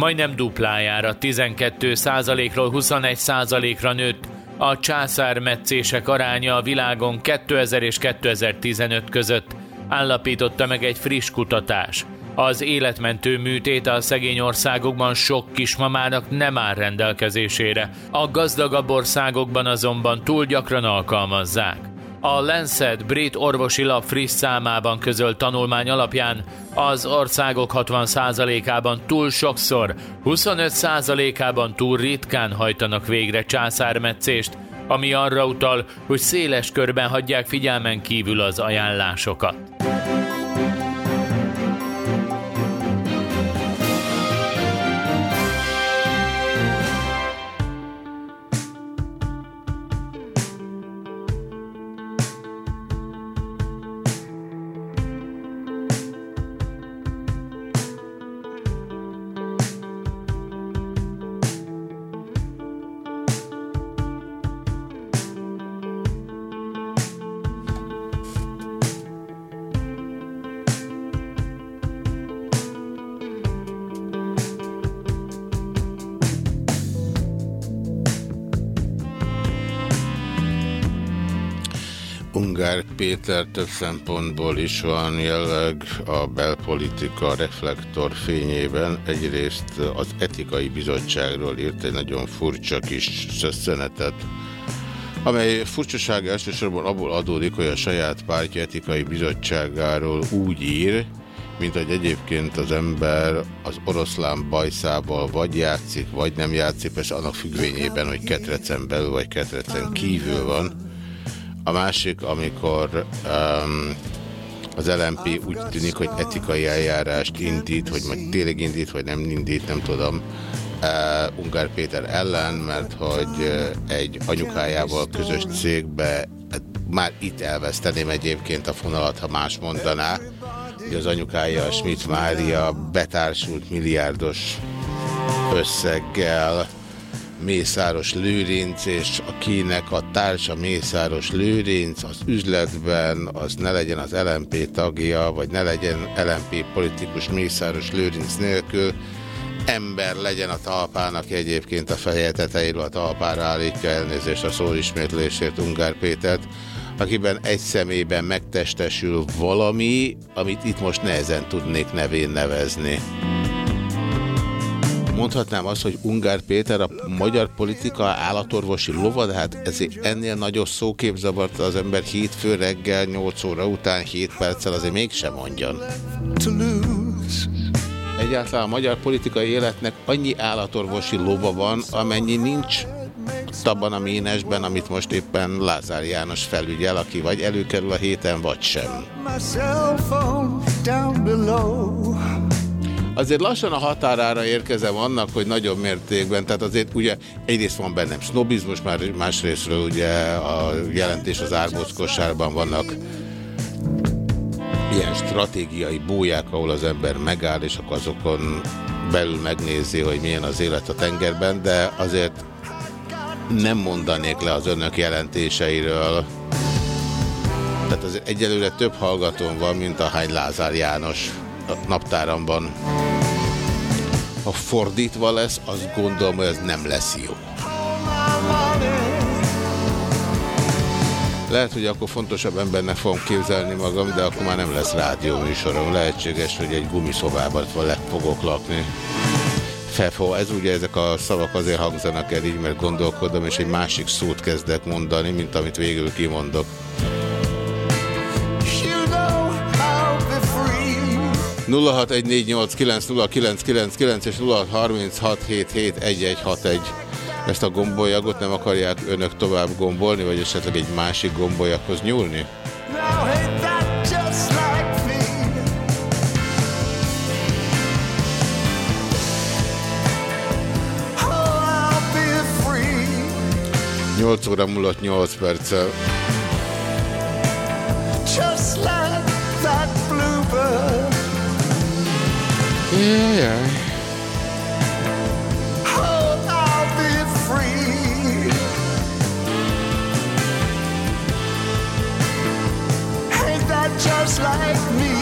Majdnem duplájára 12% ról 21% ra nőtt a császármetszések aránya a világon 2000 és 2015 között, állapította meg egy friss kutatás. Az életmentő műtét a szegény országokban sok kismamának nem áll rendelkezésére, a gazdagabb országokban azonban túl gyakran alkalmazzák. A Lancet brit orvosi lap friss számában közölt tanulmány alapján az országok 60%-ában túl sokszor, 25%-ában túl ritkán hajtanak végre császármetszést, ami arra utal, hogy széles körben hagyják figyelmen kívül az ajánlásokat. Ungár Péter több szempontból is van jelleg a belpolitika reflektor fényében. Egyrészt az etikai bizottságról írt egy nagyon furcsa kis szösszenetet, amely furcsaság elsősorban abból adódik, hogy a saját pártja etikai bizottságáról úgy ír, mint hogy egyébként az ember az oroszlán bajszával vagy játszik, vagy nem játszik, persze annak függvényében, hogy ketrecen belül vagy ketrecen kívül van. A másik, amikor um, az LMP úgy tűnik, hogy etikai eljárást indít, hogy majd tényleg indít, vagy nem indít, nem tudom, uh, Ungár Péter ellen, mert hogy uh, egy anyukájával közös cégbe, hát már itt elveszteném egyébként a fonalat, ha más mondaná, hogy az anyukája, a Schmidt Mária betársult milliárdos összeggel, Mészáros Lőrinc, és akinek a társa Mészáros Lőrinc az üzletben, az ne legyen az LMP tagja, vagy ne legyen LMP politikus Mészáros Lőrinc nélkül, ember legyen a talpán, aki egyébként a feje tetejéről a talpára állítja elnézést a szóismétlésért Ungár Pétert, akiben egy szemében megtestesül valami, amit itt most nehezen tudnék nevén nevezni. Mondhatnám azt, hogy Ungár Péter a magyar politika állatorvosi lova, de hát ezért ennél nagyobb szóképzavart az ember hétfő reggel 8 óra után 7 perccel azért mégsem mondjon. Egyáltalán a magyar politikai életnek annyi állatorvosi lova van, amennyi nincs abban a ménesben, amit most éppen Lázár János felügyel, aki vagy előkerül a héten, vagy sem. Azért lassan a határára érkezem annak, hogy nagyobb mértékben, tehát azért ugye egyrészt van bennem sznobizmus, már másrésztről ugye a jelentés az árbóckosárban vannak ilyen stratégiai bóják, ahol az ember megáll, és akkor azokon belül megnézi, hogy milyen az élet a tengerben, de azért nem mondanék le az önök jelentéseiről. Tehát az egyelőre több hallgatón van, mint a hány Lázár János naptáramban. Ha fordítva lesz, azt gondolom, hogy ez nem lesz jó. Lehet, hogy akkor fontosabb embernek fogom képzelni magam, de akkor már nem lesz rádió műsorom. Lehetséges, hogy egy gumiszobában fogok lakni. Fefo, ez ugye ezek a szavak azért hangzanak el így, mert gondolkodom, és egy másik szót kezdek mondani, mint amit végül kimondok. 0614890999 és 0636771161. Ezt a gombolyagot nem akarják önök tovább gombolni, vagy esetleg egy másik gombolyakhoz nyúlni? Nyolc óra múlott 8 perccel. Yeah, yeah. Oh, I'll be free. Ain't that just like me?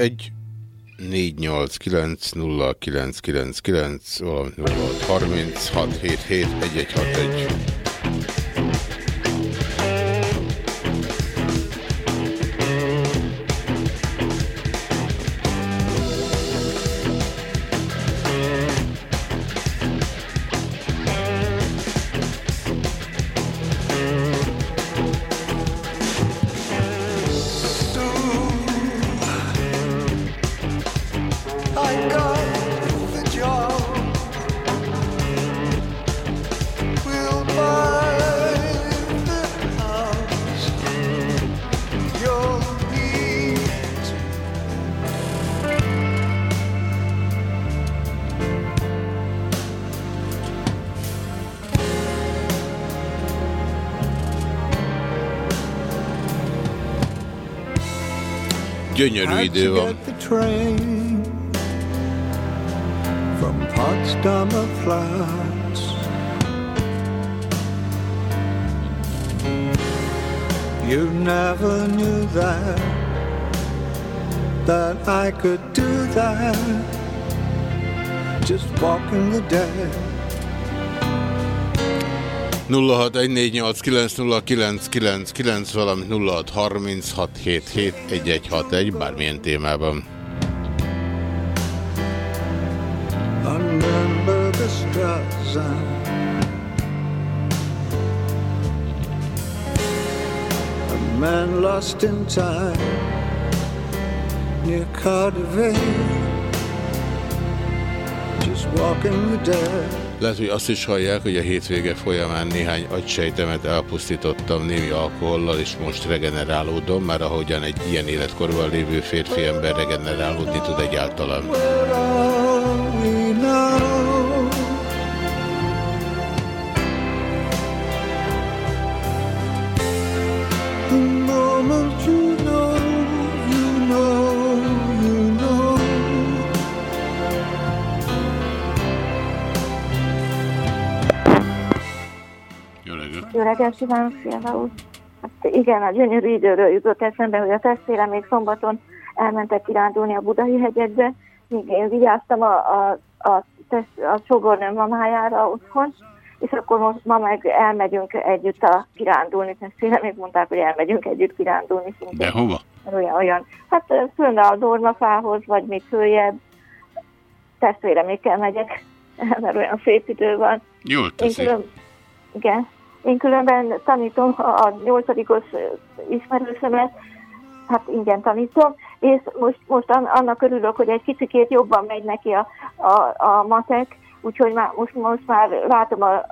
061 489 0999 valamint 0630 Gyönyörű How'd the train from Potsdamer Platz? You never knew that that I could do that. Just walking the dead. 0614890999, valamint 0636771161, bármilyen témában. Remember the. A man lost in time near Cardiff. Just walking the dead. Lehet, hogy azt is hallják, hogy a hétvége folyamán néhány agysejtemet elpusztítottam némi alkohollal, és most regenerálódom, már ahogyan egy ilyen életkorban lévő férfi ember regenerálódni tud egyáltalán. Reggelt! Kívánok, Fiala úr! Hát igen, a gyönyörű időről jutott eszembe, hogy a testvérem még szombaton elmentek kirándulni a Budai hegyekbe, míg én vigyáztam a, a, a, test, a sogornőm mamájára otthon, és akkor most ma meg elmegyünk együtt a kirándulni, testvérem még mondták, hogy elmegyünk együtt kirándulni. szintén. De hova? Olyan, olyan. Hát fönn a dormafához, vagy még följebb. Testvéremékkel megyek, mert olyan szép idő van. Jól Én teszi. külön, igen. Én különben tanítom a nyolcadikos ismerősömet, hát ingyen tanítom, és most, most an- annak örülök, hogy egy kicsikét jobban megy neki a, a, a matek, úgyhogy már, most, most már látom, a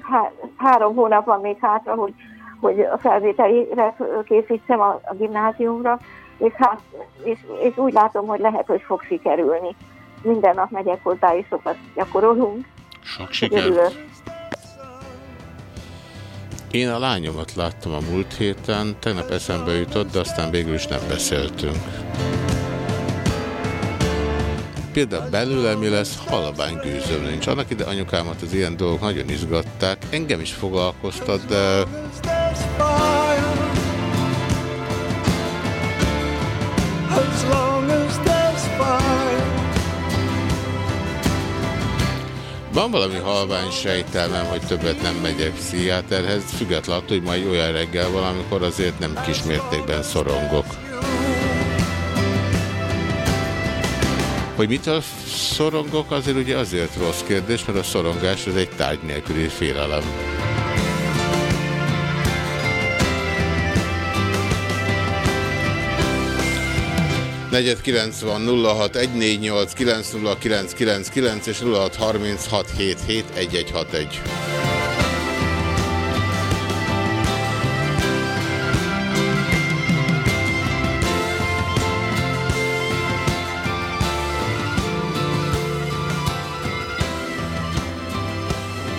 há, három hónap van még hátra, hogy, hogy a felvételire készítsem a, a gimnáziumra, és, hát, és, és úgy látom, hogy lehet, hogy fog sikerülni. Minden nap megyek hozzá, és sokat gyakorolunk. Sok sikert! örülök. Én a lányomat láttam a múlt héten, tegnap eszembe jutott, de aztán végül is nem beszéltünk. Például belőle mi lesz, halabány gőzöm nincs. Annak ide anyukámat az ilyen dolgok nagyon izgatták, engem is foglalkoztat, de As long van valami halvány sejtelmem, hogy többet nem megyek pszichiáterhez, függetlenül attól, hogy majd olyan reggel van, amikor azért nem kismértékben szorongok. Hogy mitől szorongok, azért ugye azért rossz kérdés, mert a szorongás az egy tárgy nélküli félelem. Negyed 90 06 148 90999 és 06 36 77 1161.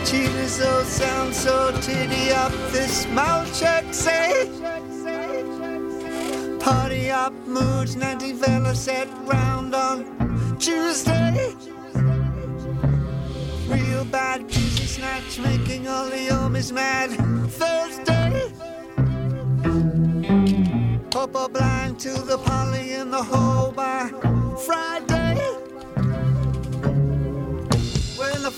Cheetahs all sound so titty up this mouth check say moods 90 fella set round on Tuesday. Real bad juicy snatch making all the homies mad. Thursday. Purple blind to the poly in the hole by Friday. When the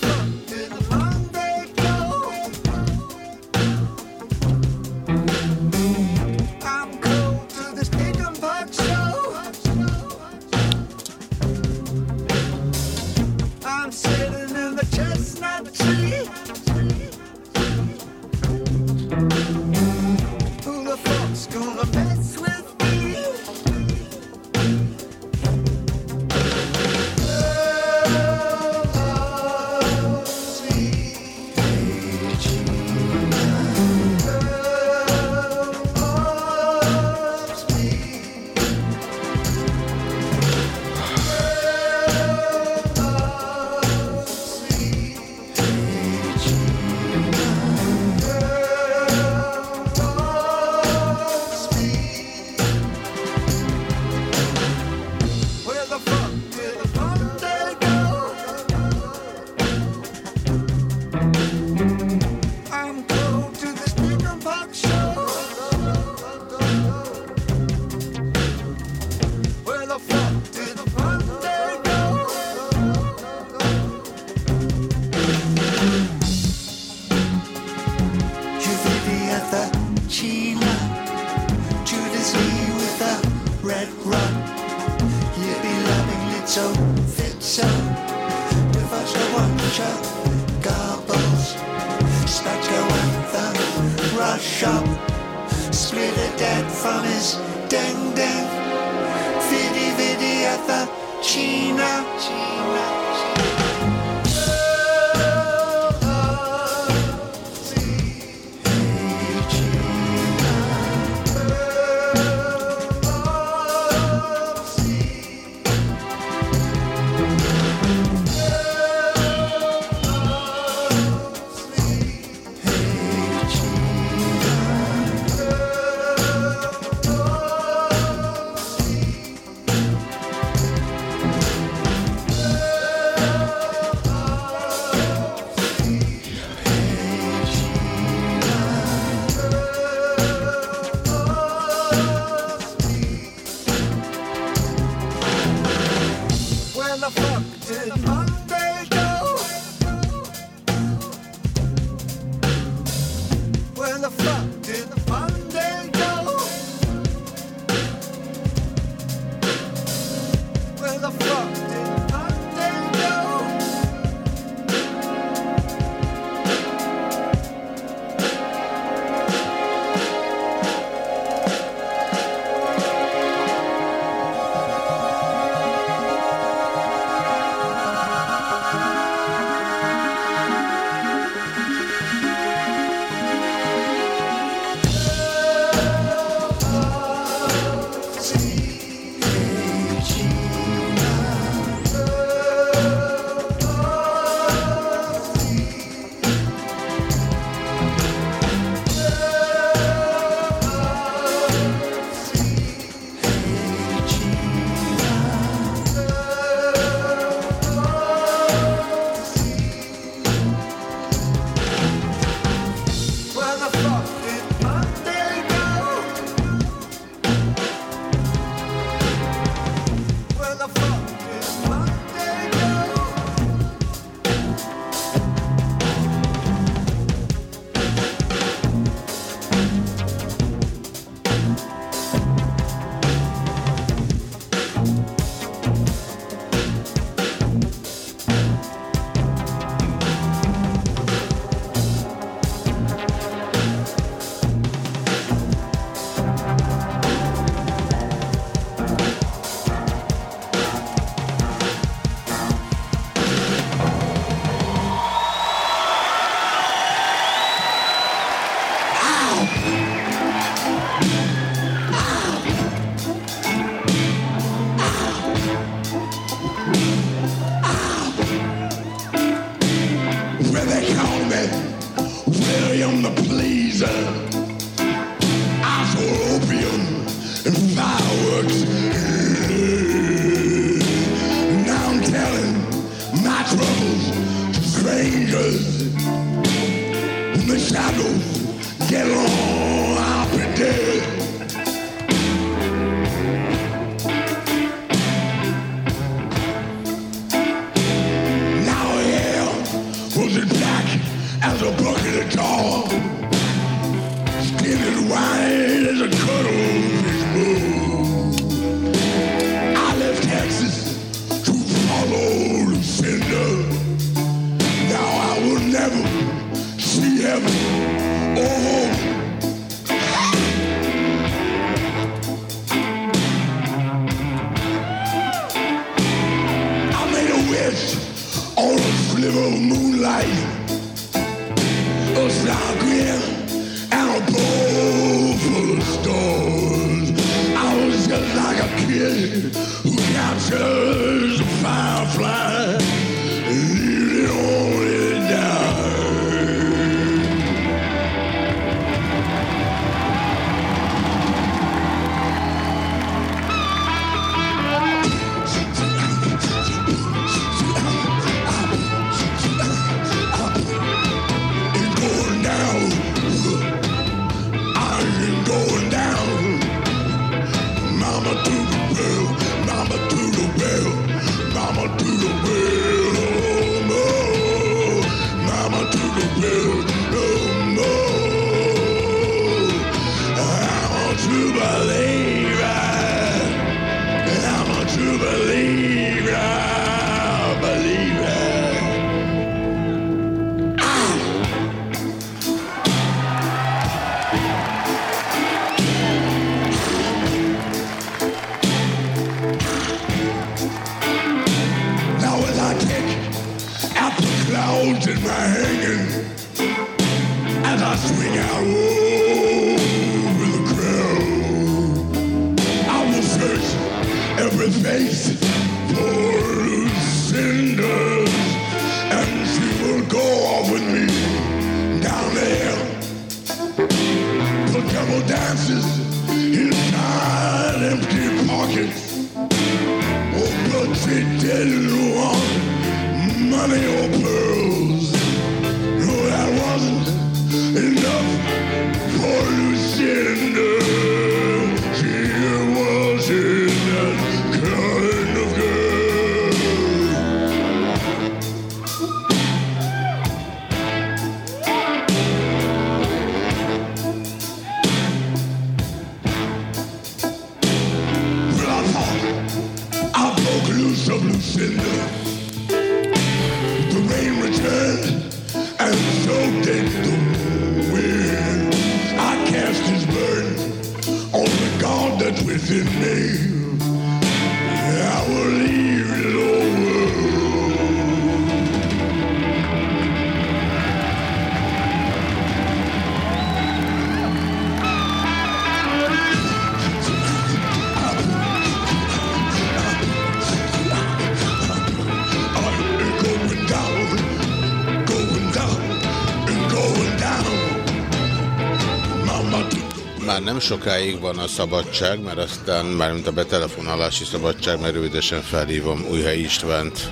nem sokáig van a szabadság, mert aztán már mint a betelefonálási szabadság, mert rövidesen felhívom Újhely Istvánt.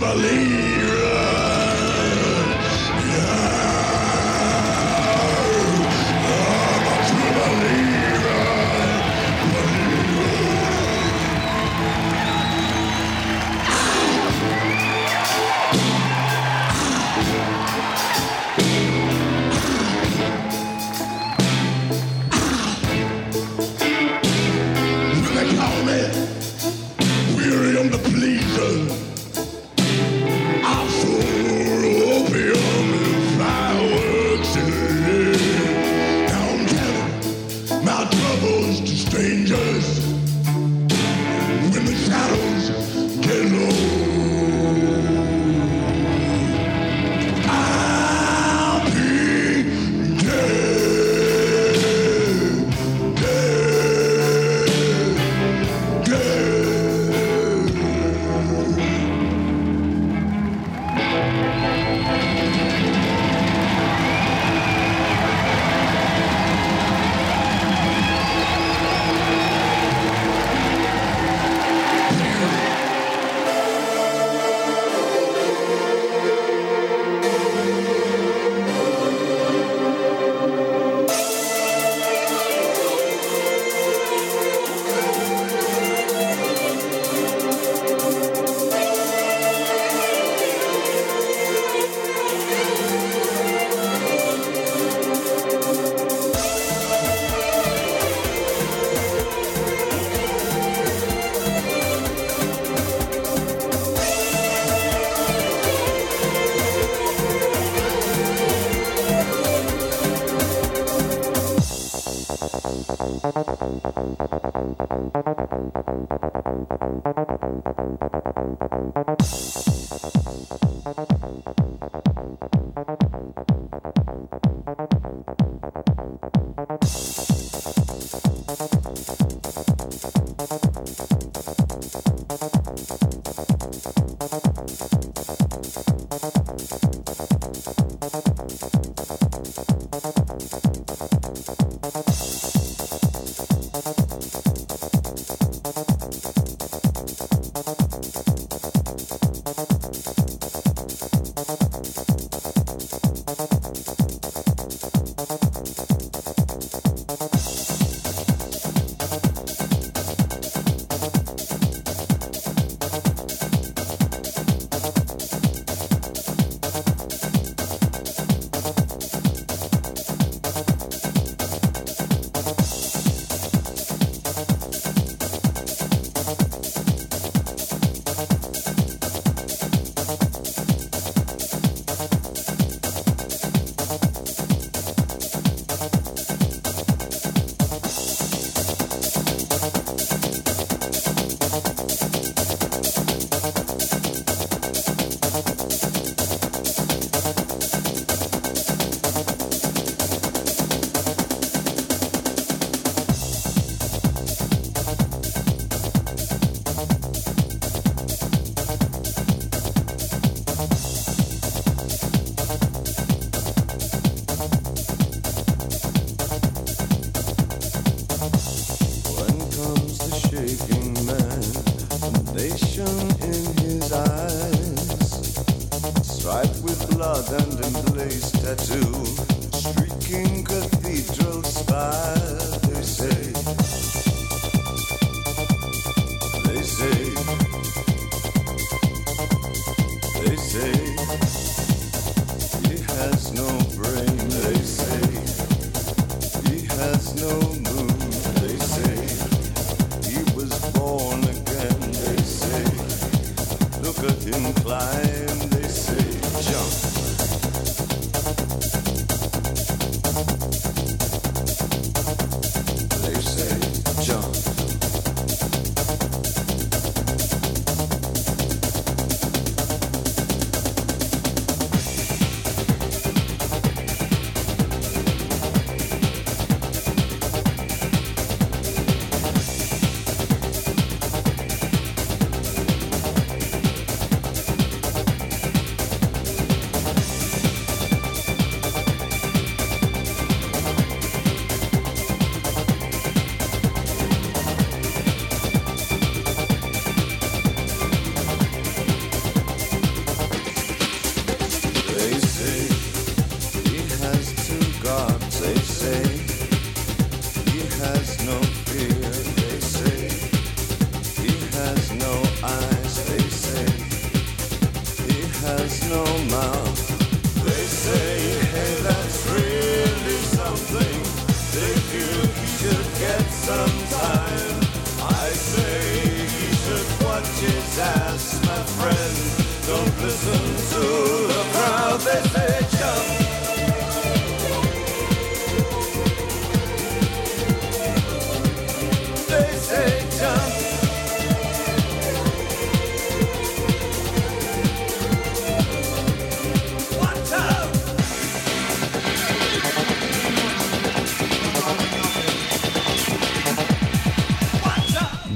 believe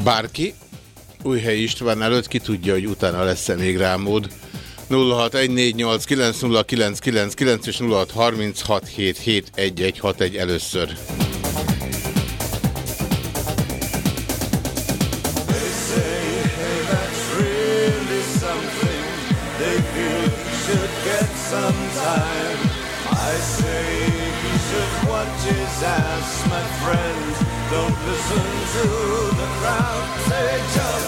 bárki, Újhely István előtt, ki tudja, hogy utána lesz-e még rámód. 0614890999 és 0636771161 először. Sometime I say you. Don't listen to the crowd. Say jump.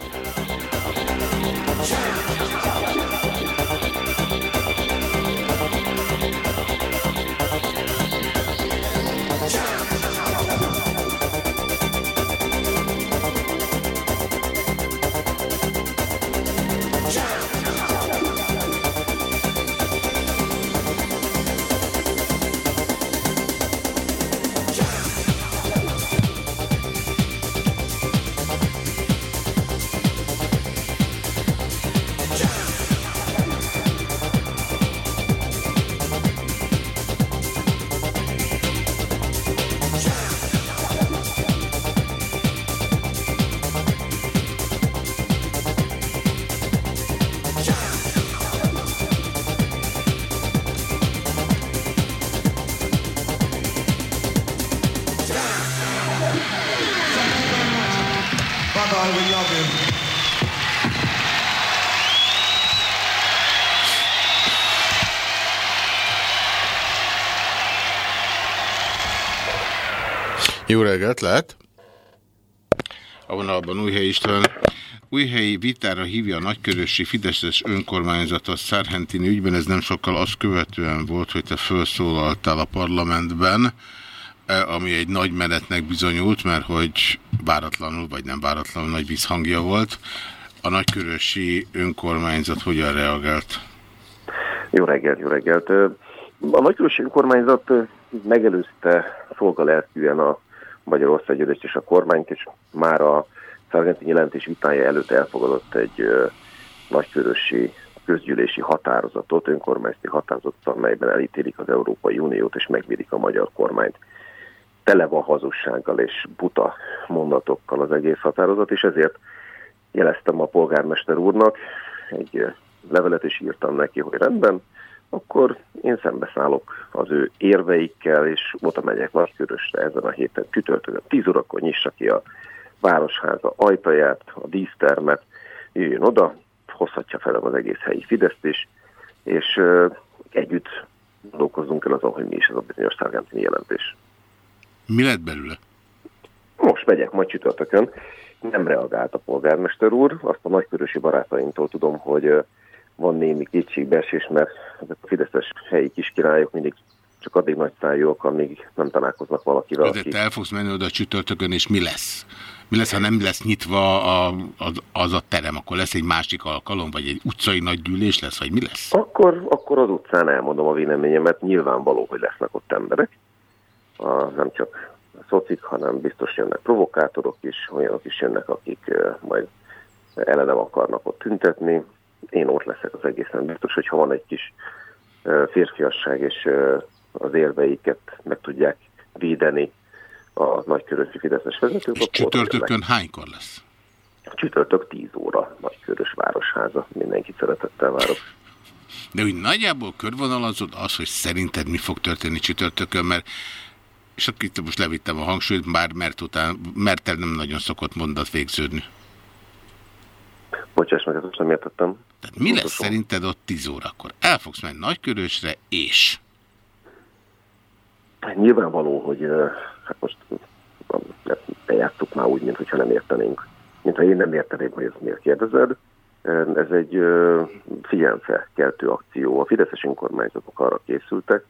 Jó reggelt, lehet? A vonalban Újhely István. Újhelyi vitára hívja a nagykörösi Fideszes önkormányzatot Szárhentini ügyben. Ez nem sokkal azt követően volt, hogy te felszólaltál a parlamentben, eh, ami egy nagy menetnek bizonyult, mert hogy váratlanul, vagy nem váratlanul nagy visszhangja volt. A nagykörösi önkormányzat hogyan reagált? Jó reggelt, jó reggelt. A nagykörösi önkormányzat megelőzte szolgalelkűen a Magyarországgyűlést és a kormányt, és már a Szargentini jelentés vitája előtt elfogadott egy nagykörösi közgyűlési határozatot, önkormányzati határozatot, amelyben elítélik az Európai Uniót és megvédik a magyar kormányt. Tele van hazugsággal és buta mondatokkal az egész határozat, és ezért jeleztem a polgármester úrnak, egy levelet is írtam neki, hogy rendben, akkor én szembeszállok az ő érveikkel, és oda megyek Nagykörösre ezen a héten csütörtökön. 10 órakor nyissa ki a városháza ajtaját, a dísztermet, jöjjön oda, hozhatja fel az egész helyi Fideszt is, és ö, együtt dolgozzunk el azon, hogy mi is ez a bizonyos szárgántini jelentés. Mi lett belőle? Most megyek majd csütörtökön. Nem reagált a polgármester úr. Azt a nagykörösi barátaimtól tudom, hogy ö, van némi kétségbeesés, mert ezek a fideszes helyi kiskirályok mindig csak addig nagy szájúak, amíg nem találkoznak valakivel, De aki... el fogsz menni oda csütörtökön, és mi lesz? Mi lesz, ha nem lesz nyitva a, az, az a terem? Akkor lesz egy másik alkalom, vagy egy utcai nagy gyűlés lesz, vagy mi lesz? Akkor, akkor az utcán elmondom a véleményemet. Nyilvánvaló, hogy lesznek ott emberek. A, nem csak a szocik, hanem biztos jönnek provokátorok is, olyanok is jönnek, akik majd ellenem akarnak ott tüntetni. Én ott leszek az egészen biztos, hogyha van egy kis férfiasság, és az érveiket meg tudják védeni a nagykörösi Fideszes vezetők. És csütörtökön hánykor lesz? Csütörtök 10 óra, nagykörös városháza. Mindenkit szeretettel várok. De úgy nagyjából körvonalazod az, hogy szerinted mi fog történni csütörtökön, mert és akkor itt most levittem a hangsúlyt, bár mert után, mert nem nagyon szokott mondat végződni. Bocsáss meg, ezt most nem értettem. Tehát mi lesz szerinted ott 10 órakor? El fogsz menni Nagykörösre, és... Nyilvánvaló, hogy hát most bejátszuk már úgy, mintha nem értenénk. Mintha én nem érteném, hogy ezt miért kérdezed. Ez egy ö, figyelemfelkeltő akció. A fideszes önkormányzatok arra készültek,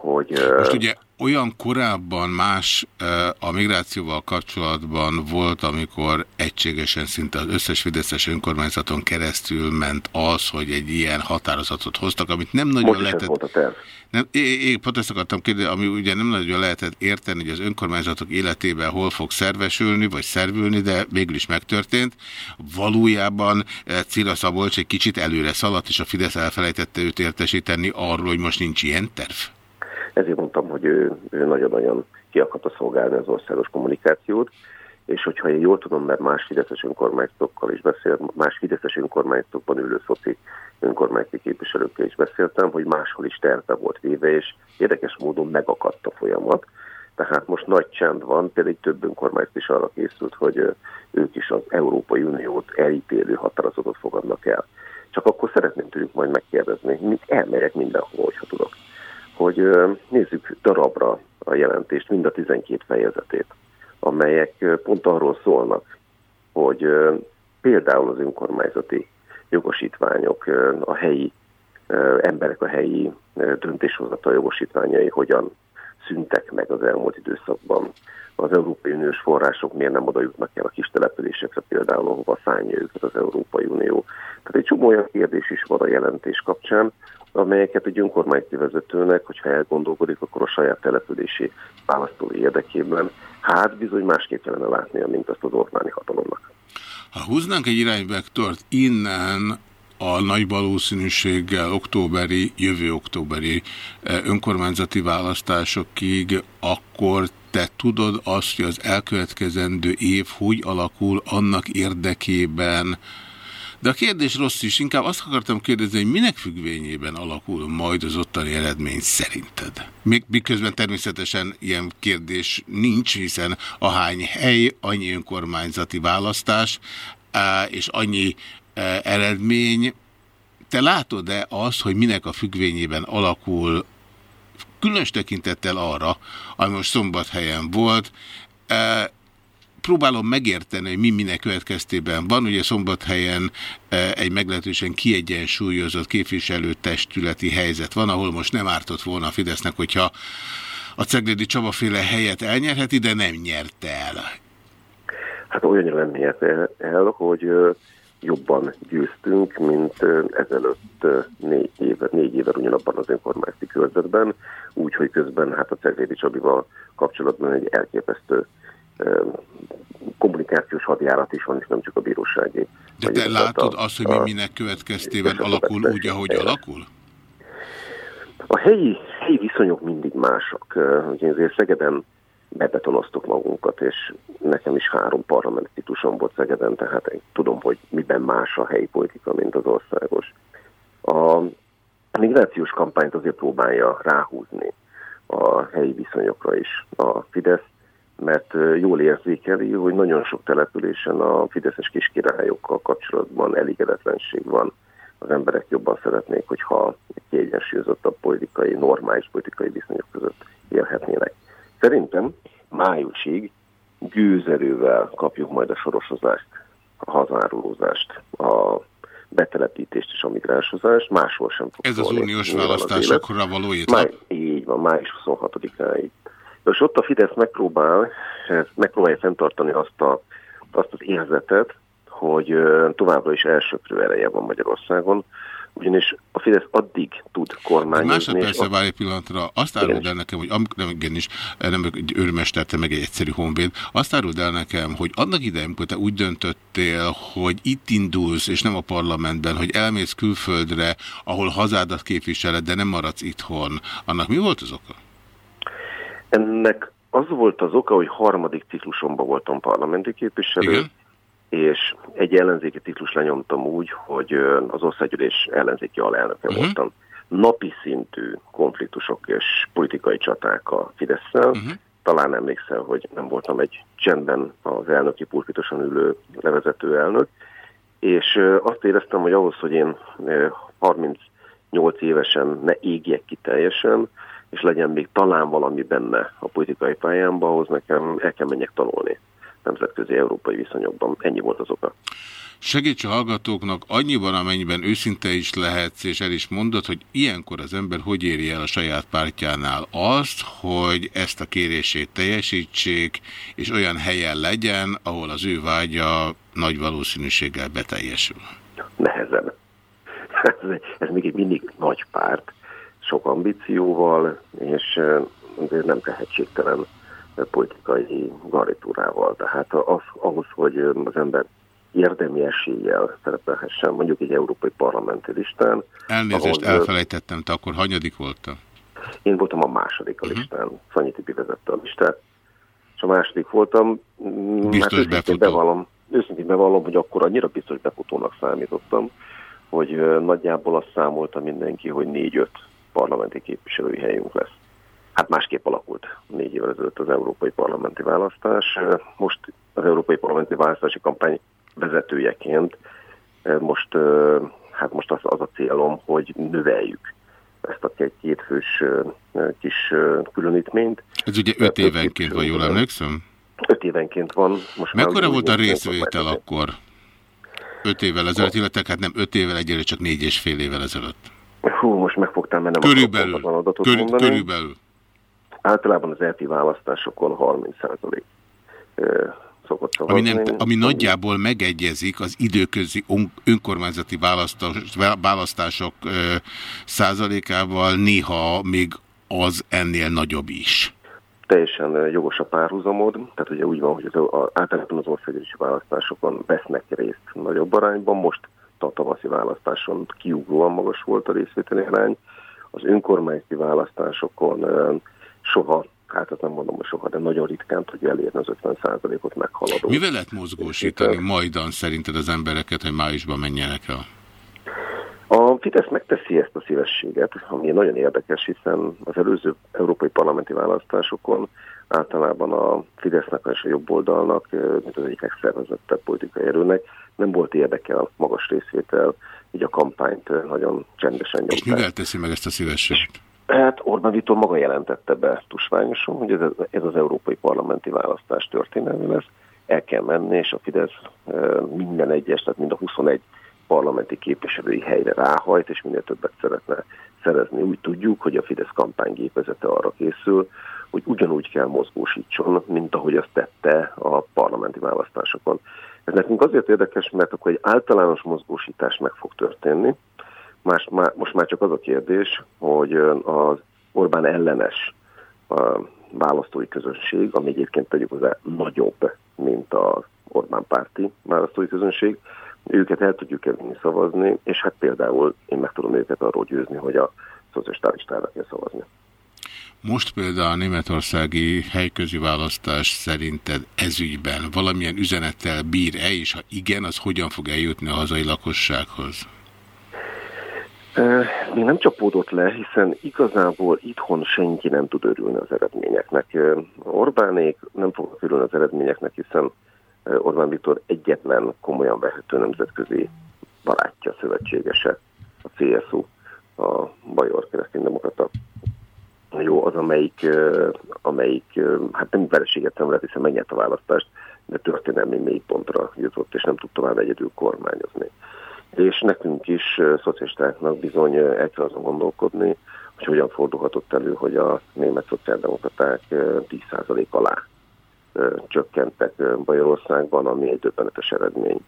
hogy... Most ugye olyan korábban más a migrációval kapcsolatban volt, amikor egységesen szinte az összes Fideszes önkormányzaton keresztül ment az, hogy egy ilyen határozatot hoztak, amit nem nagyon Most lehetett... volt a terv. Nem, én, pont ezt akartam kérdezni, ami ugye nem nagyon lehetett érteni, hogy az önkormányzatok életében hol fog szervesülni, vagy szervülni, de végül is megtörtént. Valójában Cilla Szabolcs egy kicsit előre szaladt, és a Fidesz elfelejtette őt értesíteni arról, hogy most nincs ilyen terv. Ezért mondtam, hogy ő, ő nagyon-nagyon ki akarta szolgálni az országos kommunikációt, és hogyha én jól tudom, mert más fideszes önkormányzatokkal is beszélt, más fideszes önkormányzatokban ülő szoci önkormányzati képviselőkkel is beszéltem, hogy máshol is terve volt véve, és érdekes módon megakadt a folyamat. Tehát most nagy csend van, például egy több önkormányzat is arra készült, hogy ők is az Európai Uniót elítélő határozatot fogadnak el. Csak akkor szeretném tőlük majd megkérdezni, mit elmegyek mindenhol, hogyha tudok, hogy nézzük darabra a jelentést, mind a 12 fejezetét, amelyek pont arról szólnak, hogy például az önkormányzati jogosítványok, a helyi emberek, a helyi döntéshozatal jogosítványai hogyan szüntek meg az elmúlt időszakban. Az Európai Uniós források miért nem oda jutnak el a kis településekre, például ahova szállja őket az Európai Unió. Tehát egy csomó olyan kérdés is van a jelentés kapcsán, amelyeket egy önkormányzati vezetőnek, hogyha elgondolkodik, akkor a saját települési választói érdekében, hát bizony másképp kellene látnia, mint azt az Orbáni hatalomnak. Ha húznánk egy irányvektort innen a nagy valószínűséggel októberi, jövő októberi eh, önkormányzati választásokig, akkor te tudod azt, hogy az elkövetkezendő év hogy alakul annak érdekében, de a kérdés rossz is, inkább azt akartam kérdezni, hogy minek függvényében alakul majd az ottani eredmény szerinted? Még miközben természetesen ilyen kérdés nincs, hiszen ahány hely, annyi önkormányzati választás, és annyi eredmény. Te látod-e azt, hogy minek a függvényében alakul különös tekintettel arra, ami most szombathelyen volt, próbálom megérteni, hogy mi minek következtében van. Ugye szombathelyen egy meglehetősen kiegyensúlyozott képviselőtestületi helyzet van, ahol most nem ártott volna a Fidesznek, hogyha a Ceglédi Csabaféle helyet elnyerheti, de nem nyerte el. Hát olyanra nem nyerte el, hogy jobban győztünk, mint ezelőtt négy éve, négy éve ugyanabban az önkormányzati körzetben, úgyhogy közben hát a Ceglédi Csabival kapcsolatban egy elképesztő kommunikációs hadjárat is van, és nem csak a bírósági. De te látod azt, hogy mi minek következtében alakul úgy, ahogy alakul? A helyi, helyi viszonyok mindig mások. Ugye azért Szegeden bebetonoztuk magunkat, és nekem is három parlamenti titusom volt Szegeden, tehát én tudom, hogy miben más a helyi politika, mint az országos. A migrációs kampányt azért próbálja ráhúzni a helyi viszonyokra is a Fidesz, mert jól érzékeli, hogy nagyon sok településen a fideszes kiskirályokkal kapcsolatban elégedetlenség van. Az emberek jobban szeretnék, hogyha egy kiegyensúlyozottabb politikai, normális politikai viszonyok között élhetnének. Szerintem májusig gőzerővel kapjuk majd a sorosozást, a hazárulózást, a betelepítést és a migránsozást, máshol sem fog Ez az uniós választásokra való Máj, étlap? így van, május 26-áig. És ott a Fidesz megpróbál, megpróbálja fenntartani azt, a, azt az érzetet, hogy továbbra is elsőprő ereje van Magyarországon, ugyanis a Fidesz addig tud kormányozni. és másodpercre a- várj egy pillanatra. Azt áruld el nekem, hogy amikor, nem, igenis, nem egy őrmester, te meg egy egyszerű honvéd, azt áruld el nekem, hogy annak idején, amikor te úgy döntöttél, hogy itt indulsz, és nem a parlamentben, hogy elmész külföldre, ahol hazádat képviseled, de nem maradsz itthon, annak mi volt az oka? Ennek az volt az oka, hogy harmadik ciklusomban voltam parlamenti képviselő, Igen? és egy ellenzéki ciklus lenyomtam úgy, hogy az országgyűlés ellenzéki alelnöke Mhm. voltam. Napi szintű konfliktusok és politikai csaták a Fidesz-szel. Mhm. Talán emlékszel, hogy nem voltam egy csendben az elnöki pulpitosan ülő levezető elnök, és azt éreztem, hogy ahhoz, hogy én ö, 38 évesen ne égjek ki teljesen, és legyen még talán valami benne a politikai pályámban, ahhoz nekem el kell menjek tanulni. nemzetközi európai viszonyokban. Ennyi volt az oka. Segíts a hallgatóknak annyiban, amennyiben őszinte is lehetsz, és el is mondod, hogy ilyenkor az ember hogy éri el a saját pártjánál azt, hogy ezt a kérését teljesítsék, és olyan helyen legyen, ahol az ő vágya nagy valószínűséggel beteljesül. Nehezen. Ez, ez még egy mindig nagy párt, sok ambícióval, és azért nem tehetségtelen politikai garnitúrával. Tehát az, ahhoz, hogy az ember érdemi eséllyel szerepelhessen mondjuk egy európai parlamenti listán. Elnézést, ahol, elfelejtettem, te akkor hanyadik voltál? Én voltam a második a mhm. listán, uh -huh. Szanyi Tibi vezette a listát, és a második voltam. Mm, biztos hát befutó. Bevallom, őszintén bevallom, hogy akkor annyira biztos befutónak számítottam, hogy nagyjából azt számolta mindenki, hogy négy-öt parlamenti képviselői helyünk lesz. Hát másképp alakult négy évvel ezelőtt az európai parlamenti választás. Most az európai parlamenti választási kampány vezetőjeként most, hát most az, az a célom, hogy növeljük ezt a két fős kis különítményt. Ez ugye öt évenként van, jól emlékszem? Öt évenként van. Most Mekkora volt a részvétel akkor? Öt évvel ezelőtt, illetve hát nem öt évvel, egyre csak négy és fél évvel ezelőtt. Hú, most megfogtam, mert nem körülbelül, akarok adatot körül, mondani. Körülbelül. Általában az LP választásokon 30 százalék szokott szavazni. Ami, nem, ami nagyjából megegyezik az időközi önkormányzati választás, választások ö, százalékával, néha még az ennél nagyobb is. Teljesen jogos a párhuzamod, tehát ugye úgy van, hogy az, általában az országgyűlési választásokon vesznek részt nagyobb arányban, most a tavaszi választáson kiugróan magas volt a részvételi arány, az önkormányzati választásokon soha hát nem mondom, hogy soha, de nagyon ritkán tudja elérni az 50%-ot meghaladó. Mivel lehet mozgósítani majdan szerinted az embereket, hogy májusban menjenek el? A Fidesz megteszi ezt a szívességet, ami nagyon érdekes, hiszen az előző európai parlamenti választásokon általában a Fidesznek és a jobb oldalnak, mint az egyik legszervezettebb politikai erőnek nem volt érdekel magas részvétel, így a kampányt nagyon csendesen nyomták. És mivel teszi meg ezt a szívességet? Hát Orbán Viktor maga jelentette be tusványosan, hogy ez, ez az európai parlamenti választás történelmi lesz. El kell menni, és a Fidesz minden egyes, tehát mind a 21 parlamenti képviselői helyre ráhajt, és minél többet szeretne szerezni. Úgy tudjuk, hogy a Fidesz kampánygépezete arra készül, hogy ugyanúgy kell mozgósítson, mint ahogy azt tette a parlamenti választásokon. Ez nekünk azért érdekes, mert akkor egy általános mozgósítás meg fog történni, Más, má, most már csak az a kérdés, hogy az Orbán ellenes a választói közönség, ami egyébként tegyük hozzá nagyobb, mint az Orbán párti választói közönség, őket el tudjuk elvinni szavazni, és hát például én meg tudom őket arról győzni, hogy a szocialistára kell szavazni. Most például a németországi helyközi választás szerinted ezügyben valamilyen üzenettel bír-e, és ha igen, az hogyan fog eljutni a hazai lakossághoz? Még nem csapódott le, hiszen igazából itthon senki nem tud örülni az eredményeknek. Orbánék nem fognak örülni az eredményeknek, hiszen Orbán Viktor egyetlen komolyan vehető nemzetközi barátja, szövetségese, a CSU, a Bajor Kereszténydemokrata. Jó, az amelyik, amelyik hát nem vereséget lehet, hiszen megnyert a választást, de történelmi mélypontra jutott, és nem tud tovább egyedül kormányozni és nekünk is, szocialistáknak bizony kell azon gondolkodni, hogy hogyan fordulhatott elő, hogy a német szociáldemokraták 10% alá csökkentek Bajorországban, ami egy döbbenetes eredmény.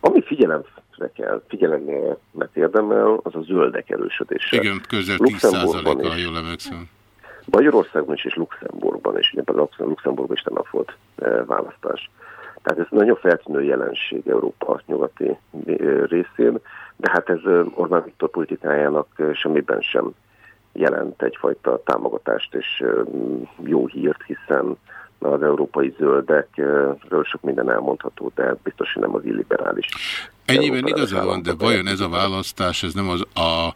Ami figyelemre kell, figyelemet érdemel, az a zöldek erősödése. Igen, közel 10%-kal jól emlékszem. Magyarországon is és Luxemburgban is, ugye Luxemburgban is nem volt választás. Tehát ez nagyon feltűnő jelenség Európa nyugati részén, de hát ez Orbán Viktor politikájának semmiben sem jelent egyfajta támogatást és jó hírt, hiszen az európai zöldekről sok minden elmondható, de biztos, hogy nem az illiberális. Ennyiben igazán van, de vajon ez a választás, ez nem az a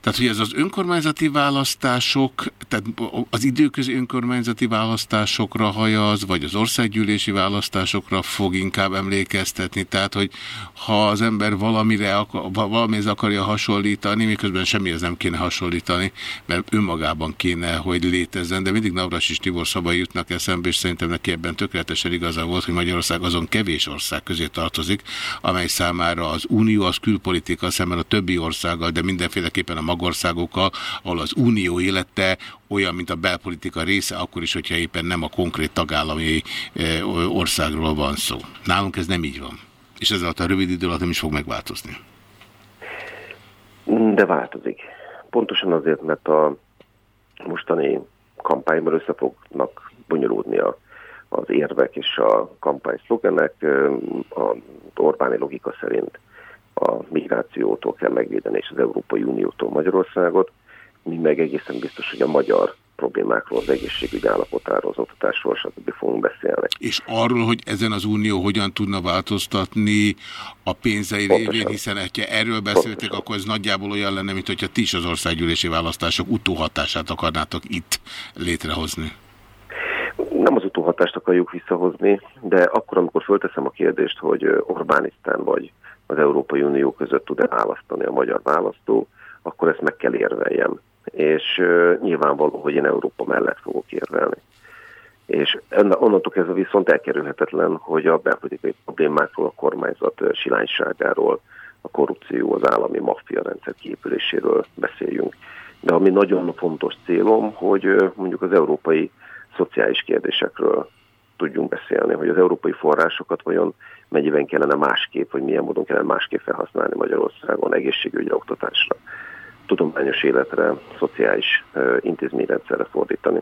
Tehát, hogy ez az önkormányzati választások, tehát az időközi önkormányzati választásokra hajaz, vagy az országgyűlési választásokra fog inkább emlékeztetni. Tehát, hogy ha az ember valamire, valamihez akarja hasonlítani, miközben semmihez nem kéne hasonlítani, mert önmagában kéne, hogy létezzen, de mindig Navras és Tibor Szabai jutnak eszembe, és szerintem neki ebben tökéletesen igaza volt, hogy Magyarország azon kevés ország közé tartozik, amely számára az unió, az külpolitika szemben a többi országgal, de mindenféleképpen a magországokkal, ahol az unió élete olyan, mint a belpolitika része, akkor is, hogyha éppen nem a konkrét tagállami eh, országról van szó. Nálunk ez nem így van. És ez alatt a rövid idő alatt nem is fog megváltozni. De változik. Pontosan azért, mert a mostani kampányban össze fognak bonyolódni a, az érvek és a kampány szlogenek. A Orbáni logika szerint a migrációtól kell megvédeni és az Európai Uniótól Magyarországot, mi meg egészen biztos, hogy a magyar problémákról, az egészségügy állapotáról, az oktatásról, stb. fogunk beszélni. És arról, hogy ezen az Unió hogyan tudna változtatni a pénzei révén, hiszen ha erről beszéltek, Pontosan. akkor ez nagyjából olyan lenne, mint hogyha ti is az országgyűlési választások utóhatását akarnátok itt létrehozni. Nem az utóhatást akarjuk visszahozni, de akkor, amikor fölteszem a kérdést, hogy Orbánisztán vagy az Európai Unió között tud-e választani a magyar választó, akkor ezt meg kell érveljem. És uh, nyilvánvaló, hogy én Európa mellett fogok érvelni. És onnantól kezdve viszont elkerülhetetlen, hogy a belpolitikai problémákról, a kormányzat silányságáról, a korrupció, az állami maffia rendszer kiépüléséről beszéljünk. De ami nagyon fontos célom, hogy mondjuk az európai szociális kérdésekről tudjunk beszélni, hogy az európai forrásokat vajon mennyiben kellene másképp, vagy milyen módon kellene másképp felhasználni Magyarországon egészségügyre, oktatásra, tudományos életre, szociális intézményrendszerre fordítani.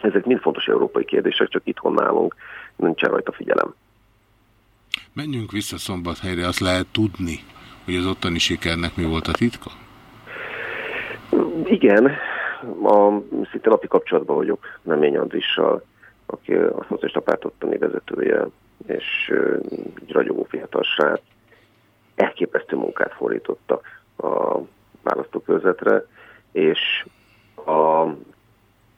Ezek mind fontos európai kérdések, csak itthon nálunk nincsen rajta figyelem. Menjünk vissza Szombathelyre, azt lehet tudni, hogy az ottani sikernek mi volt a titka? Igen, a, szinte napi kapcsolatban vagyok Nemény Andrissal, aki a szocialista párt ottani vezetője, és egy ragyogó fiatal srác. Elképesztő munkát fordítottak a választókörzetre, és a,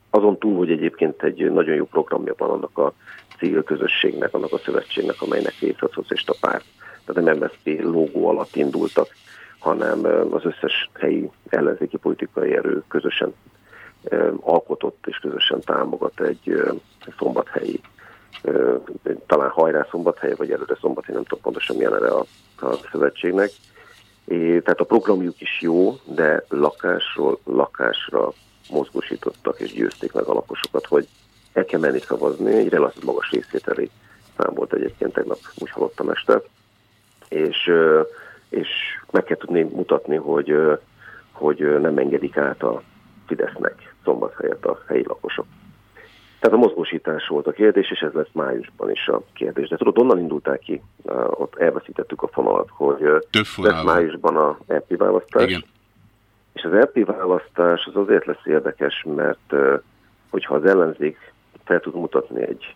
azon túl, hogy egyébként egy nagyon jó programja van annak a civil közösségnek, annak a szövetségnek, amelynek része a szocialista párt. Tehát nem MSZP logó alatt indultak, hanem az összes helyi ellenzéki politikai erő közösen alkotott és közösen támogat egy szombathelyi, talán hajrá szombathely, vagy előre szombathely, nem tudom pontosan milyen erre a, a szövetségnek. É, tehát a programjuk is jó, de lakásról lakásra mozgósítottak és győzték meg a lakosokat, hogy el kell menni szavazni, egy relatív magas részvételi szám volt egyébként tegnap, úgy hallottam este, és, és meg kell tudni mutatni, hogy, hogy nem engedik át a Fidesznek szombat helyett a helyi lakosok. Tehát a mozgósítás volt a kérdés, és ez lesz májusban is a kérdés. De tudod, onnan indulták ki, ott elveszítettük a fonalat, hogy lesz májusban a EP választás. Igen. És az EP választás az azért lesz érdekes, mert hogyha az ellenzék fel tud mutatni egy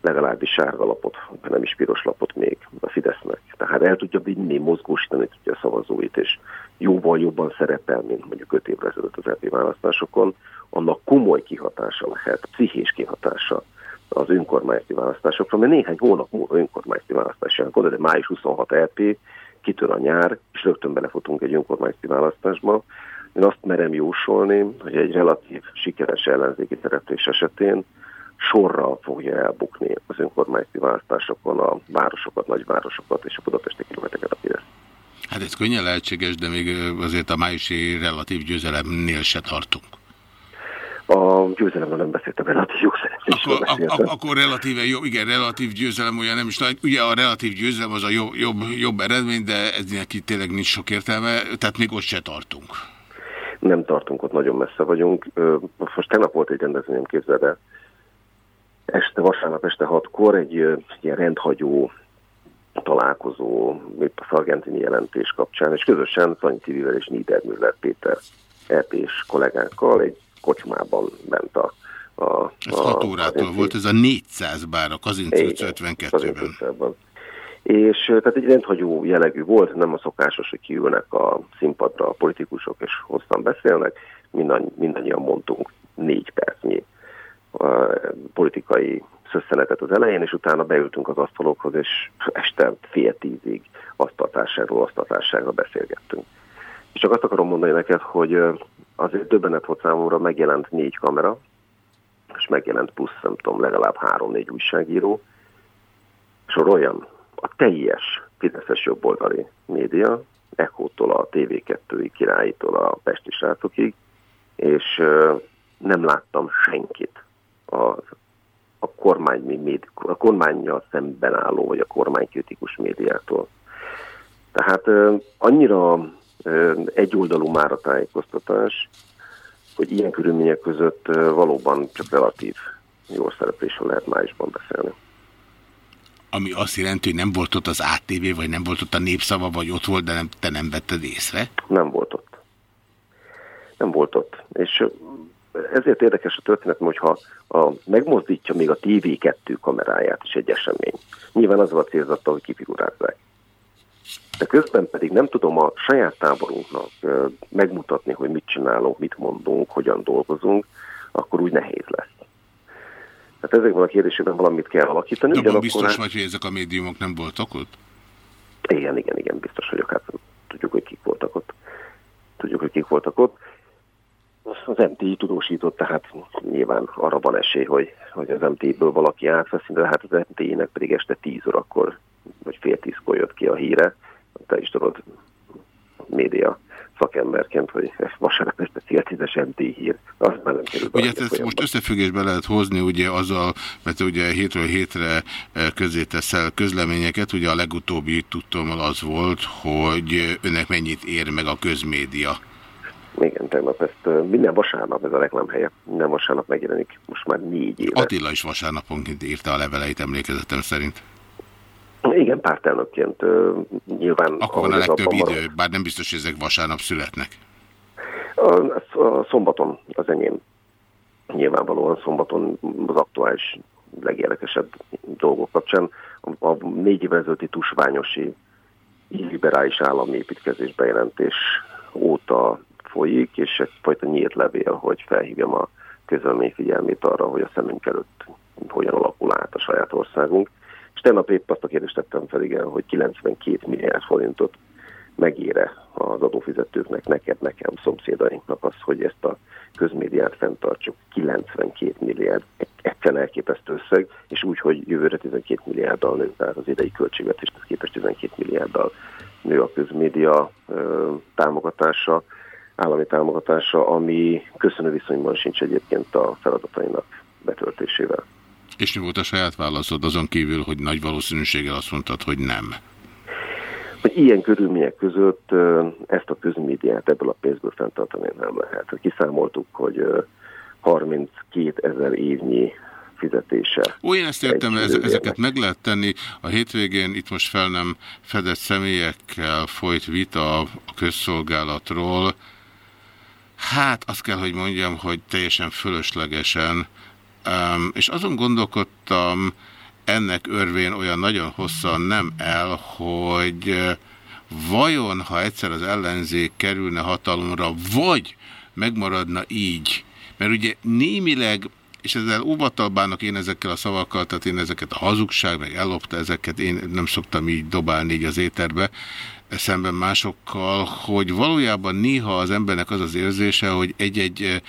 legalábbis sárga lapot, ha nem is piros lapot még a Fidesznek. Tehát el tudja vinni, mozgósítani tudja a szavazóit, és jóval jobban szerepel, mint mondjuk öt évre ezelőtt az EP választásokon, annak komoly kihatása lehet, pszichés kihatása az önkormányzati választásokra, mert néhány hónap múlva önkormányzati választás jön, de május 26 EP, kitör a nyár, és rögtön belefutunk egy önkormányzati választásba. Én azt merem jósolni, hogy egy relatív sikeres ellenzéki szereplés esetén sorral fogja elbukni az önkormányzati választásokon a városokat, nagyvárosokat és a budapesti kerületeket a Fidesz. Hát ez könnyen lehetséges, de még azért a májusi relatív győzelemnél se tartunk. A győzelemről nem beszéltem, relatív jogszereplésről akkor, ak akkor relatíve jó, igen, relatív győzelem olyan nem is nagy. Ugye a relatív győzelem az a jobb, jobb, jobb eredmény, de ez neki tényleg nincs sok értelme, tehát még ott se tartunk. Nem tartunk, ott nagyon messze vagyunk. Most tegnap volt egy rendezvényem, képzeld el, este, vasárnap este hatkor egy ilyen rendhagyó találkozó itt a Szargentini jelentés kapcsán, és közösen Szanyi Tivivel és Niedermüller Péter ep kollégánkkal egy kocsmában ment a a, ez 6 órától volt, ez a 400 bár a Kazinc 52-ben. És tehát egy rendhagyó jellegű volt, nem a szokásos, hogy kiülnek a színpadra a politikusok és hosszan beszélnek, Mindannyi, mindannyian mondtunk négy percnyi politikai szösszenetet az elején, és utána beültünk az asztalokhoz, és este fél tízig asztaltárságról asztaltárságra beszélgettünk. És csak azt akarom mondani neked, hogy azért döbbenet volt számomra, megjelent négy kamera, és megjelent plusz, nem tudom, legalább három-négy újságíró, soroljan a teljes Fideszes jobboldali média, Echótól a TV2-ig, Királytól a Pesti srácokig, és nem láttam senkit. A, a, kormány, médi, a kormányjal szemben álló, vagy a kormánykritikus médiától. Tehát annyira egyoldalú már a tájékoztatás, hogy ilyen körülmények között valóban csak relatív jó szereplésről lehet májusban beszélni. Ami azt jelenti, hogy nem volt ott az ATV, vagy nem volt ott a népszava, vagy ott volt, de nem, te nem vetted észre? Nem volt ott. Nem volt ott. És ezért érdekes a történet, hogyha a, megmozdítja még a TV2 kameráját is egy esemény. Nyilván az a célzata, hogy kifigurázzák. De közben pedig nem tudom a saját táborunknak megmutatni, hogy mit csinálunk, mit mondunk, hogyan dolgozunk, akkor úgy nehéz lesz. Tehát ezekben a kérdésekben valamit kell alakítani. De biztos vagy, hogy ezek a médiumok nem voltak ott? Igen, igen, igen, biztos vagyok. Hát tudjuk, hogy kik voltak ott. Tudjuk, hogy kik voltak ott. Az MTI tudósított, tehát nyilván arra van esély, hogy, hogy az MTI-ből valaki átvesz, de hát az MTI-nek pedig este 10 órakor, vagy fél tízkor jött ki a híre. Te is tudod, média szakemberként, hogy vasárnap este fél tízes MT hír. Az már nem kerül. Ugye ezt most összefüggésbe lehet hozni, ugye azzal, mert ugye hétről hétre eh, közé teszel közleményeket, ugye a legutóbbi tudtommal az volt, hogy önnek mennyit ér meg a közmédia. Igen, tegnap ezt minden vasárnap ez a reklámhelye. Minden vasárnap megjelenik most már négy éve. Attila is vasárnaponként írta a leveleit emlékezetem szerint. Igen, pártelnökként nyilván... Akkor van a legtöbb idő, bár nem biztos, hogy ezek vasárnap születnek. A, a szombaton az enyém. Nyilvánvalóan szombaton az aktuális legérdekesebb dolgok kapcsán. A, a négy évvel ezelőtti tusványosi liberális állami építkezés bejelentés óta folyik, és egyfajta nyílt levél, hogy felhívjam a közölmény figyelmét arra, hogy a szemünk előtt hogyan alakul át a saját országunk. Tegnap épp azt a kérdést tettem fel, igen, hogy 92 milliárd forintot megére az adófizetőknek, neked, nekem, szomszédainknak az, hogy ezt a közmédiát fenntartsuk. 92 milliárd, egyszerűen elképesztő összeg, és úgy, hogy jövőre 12 milliárddal nő, tehát az idei költségvetéshez képest 12 milliárddal nő a közmédia ö, támogatása, állami támogatása, ami köszönő viszonyban sincs egyébként a feladatainak betöltésével. És mi volt a saját válaszod azon kívül, hogy nagy valószínűséggel azt mondtad, hogy nem? Hogy ilyen körülmények között ezt a közmédiát ebből a pénzből fenntartani nem lehet. Kiszámoltuk, hogy 32 ezer évnyi fizetése. Ó, én ezt értem, ez, ezeket meg lehet tenni. A hétvégén itt most fel nem fedett személyekkel folyt vita a közszolgálatról. Hát azt kell, hogy mondjam, hogy teljesen fölöslegesen És azon gondolkodtam ennek örvén olyan nagyon hosszan nem el, hogy vajon, ha egyszer az ellenzék kerülne hatalomra, vagy megmaradna így, mert ugye némileg és ezzel óvatalbának én ezekkel a szavakkal, tehát én ezeket a hazugság, meg ellopta ezeket, én nem szoktam így dobálni így az éterbe, szemben másokkal, hogy valójában néha az embernek az az érzése, hogy egy-egy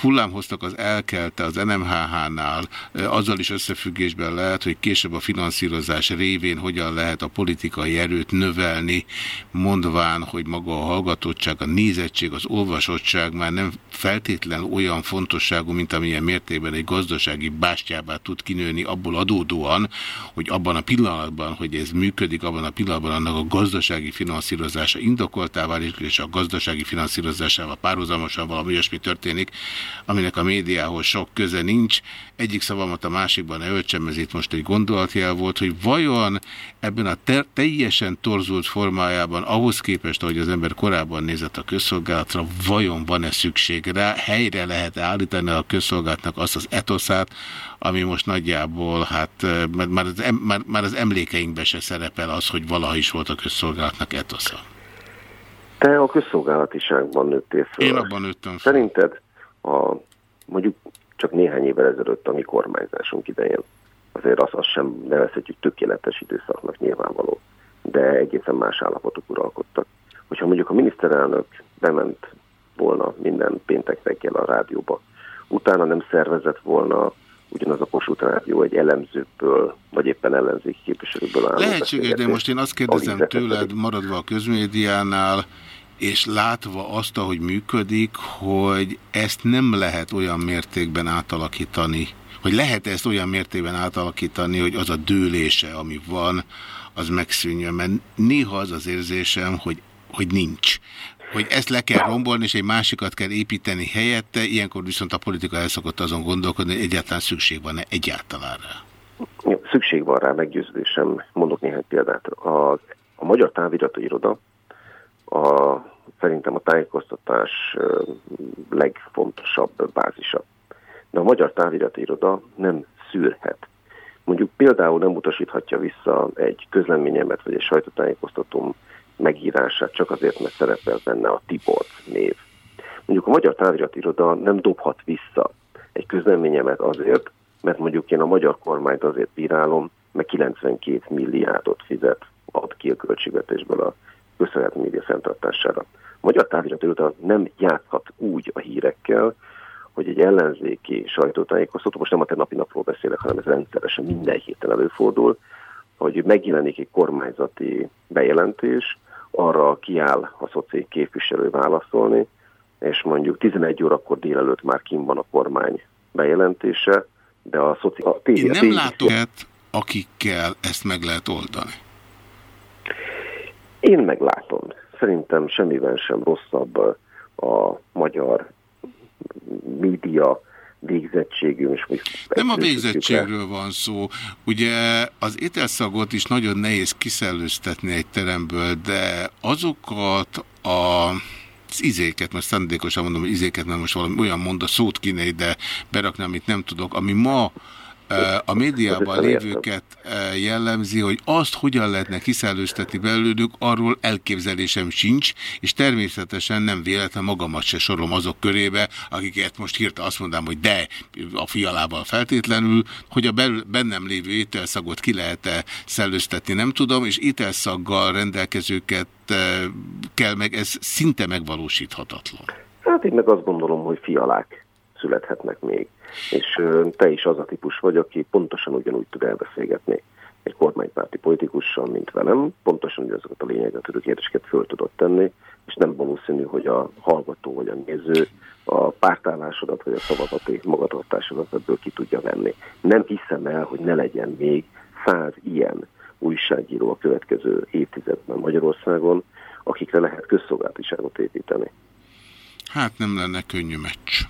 hullámhoztak az elkelte az NMHH-nál, azzal is összefüggésben lehet, hogy később a finanszírozás révén hogyan lehet a politikai erőt növelni, mondván, hogy maga a hallgatottság, a nézettség, az olvasottság már nem feltétlen olyan fontosságú, mint amilyen mértékben egy gazdasági bástyába tud kinőni abból adódóan, hogy abban a pillanatban, hogy ez működik, abban a pillanatban annak a gazdasági finanszírozása indokoltá válik, és a gazdasági finanszírozásával párhuzamosan valami olyasmi történik, aminek a médiához sok köze nincs. Egyik szavamat a másikban öltsem, ez itt most egy gondolatjel volt, hogy vajon ebben a te teljesen torzult formájában ahhoz képest, ahogy az ember korábban nézett a közszolgálatra, vajon van-e szükség rá, helyre lehet -e állítani a közszolgálatnak azt az etoszát, ami most nagyjából, hát már az, már, már az emlékeinkben se szerepel az, hogy valaha is volt a közszolgálatnak etosza. Te a közszolgálatiságban nőttél fel. Én abban nőttem fel. Szerinted a, mondjuk csak néhány évvel ezelőtt a mi kormányzásunk idején, azért azt, azt sem nevezhetjük tökéletes időszaknak nyilvánvaló, de egészen más állapotok uralkodtak. Hogyha mondjuk a miniszterelnök bement volna minden péntek reggel a rádióba, utána nem szervezett volna ugyanaz a Kossuth Rádió egy elemzőből, vagy éppen ellenzéki képviselőből áll. Lehetséges, de most én azt kérdezem tőled, maradva a közmédiánál, és látva azt, ahogy működik, hogy ezt nem lehet olyan mértékben átalakítani, hogy lehet ezt olyan mértékben átalakítani, hogy az a dőlése, ami van, az megszűnjön, mert néha az az érzésem, hogy, hogy nincs hogy ezt le kell rombolni, és egy másikat kell építeni helyette, ilyenkor viszont a politika el szokott azon gondolkodni, hogy egyáltalán szükség van-e egyáltalán rá. Szükség van rá, meggyőződésem. Mondok néhány példát. A, a Magyar Távirati Iroda a, szerintem a tájékoztatás legfontosabb bázisa. De a Magyar Távirati Iroda nem szűrhet. Mondjuk például nem utasíthatja vissza egy közleményemet, vagy egy sajtótájékoztatóm megírását csak azért, mert szerepel benne a Tibor név. Mondjuk a Magyar Táviratiroda nem dobhat vissza egy közleményemet azért, mert mondjuk én a magyar kormányt azért bírálom, mert 92 milliárdot fizet, ad ki a költségvetésből a közszolgált média fenntartására. A Magyar Táviratiroda nem játszhat úgy a hírekkel, hogy egy ellenzéki sajtótájékoztató, most nem a te napi napról beszélek, hanem ez rendszeresen minden héten előfordul, hogy megjelenik egy kormányzati bejelentés, arra kiáll a szoci képviselő válaszolni, és mondjuk 11 órakor délelőtt már kim van a kormány bejelentése, de a szoci... A Én nem látom akikkel ezt meg lehet oldani. Én meglátom. Szerintem semmiben sem rosszabb a magyar média végzettségünk. Nem a végzettségről van szó. Ugye az ételszagot is nagyon nehéz kiszellőztetni egy teremből, de azokat a az izéket, mert szándékosan mondom, hogy izéket, mert most valami olyan mond a szót kéne de berakni, amit nem tudok, ami ma a médiában lévőket jellemzi, hogy azt hogyan lehetne kiszellőztetni belőlük, arról elképzelésem sincs, és természetesen nem véletlen magamat se sorom azok körébe, akiket most hirtelen azt mondám, hogy de a fialával feltétlenül, hogy a bennem lévő ételszagot ki lehet-e szellőztetni, nem tudom, és ételszaggal rendelkezőket kell meg, ez szinte megvalósíthatatlan. Hát én meg azt gondolom, hogy fialák születhetnek még és te is az a típus vagy, aki pontosan ugyanúgy tud elbeszélgetni egy kormánypárti politikussal, mint velem, pontosan ugyanazokat a lényeget tudok kérdéseket föl tudott tenni, és nem valószínű, hogy a hallgató vagy a néző a pártállásodat vagy a szavazati magatartásodat ebből ki tudja venni. Nem hiszem el, hogy ne legyen még száz ilyen újságíró a következő évtizedben Magyarországon, akikre lehet közszolgáltiságot építeni. Hát nem lenne könnyű meccs.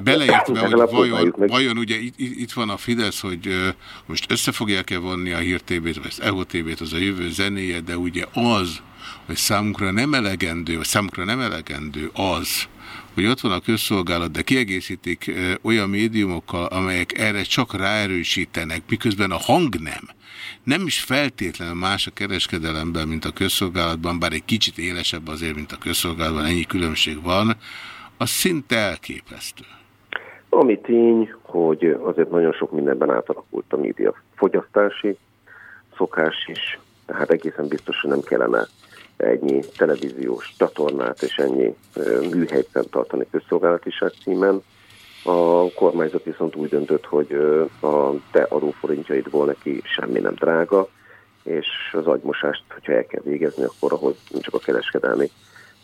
Beleértve, hogy vajon, vajon ugye itt, itt van a Fidesz, hogy most össze fogják-e vonni a Hír TV-t, vagy az EHO TV-t, az a jövő zenéje, de ugye az, hogy számunkra nem elegendő, vagy számunkra nem elegendő az, hogy ott van a közszolgálat, de kiegészítik olyan médiumokkal, amelyek erre csak ráerősítenek, miközben a hang nem. Nem is feltétlenül más a kereskedelemben, mint a közszolgálatban, bár egy kicsit élesebb azért, mint a közszolgálatban, ennyi különbség van, az szinte elképesztő. Ami tény, hogy azért nagyon sok mindenben átalakult a média fogyasztási szokás is, tehát egészen biztos, hogy nem kellene ennyi televíziós csatornát és ennyi műhelyt tartani közszolgálatiság címen. A kormányzat viszont úgy döntött, hogy a te adóforintjaidból neki semmi nem drága, és az agymosást, hogyha el kell végezni, akkor ahhoz csak a kereskedelmi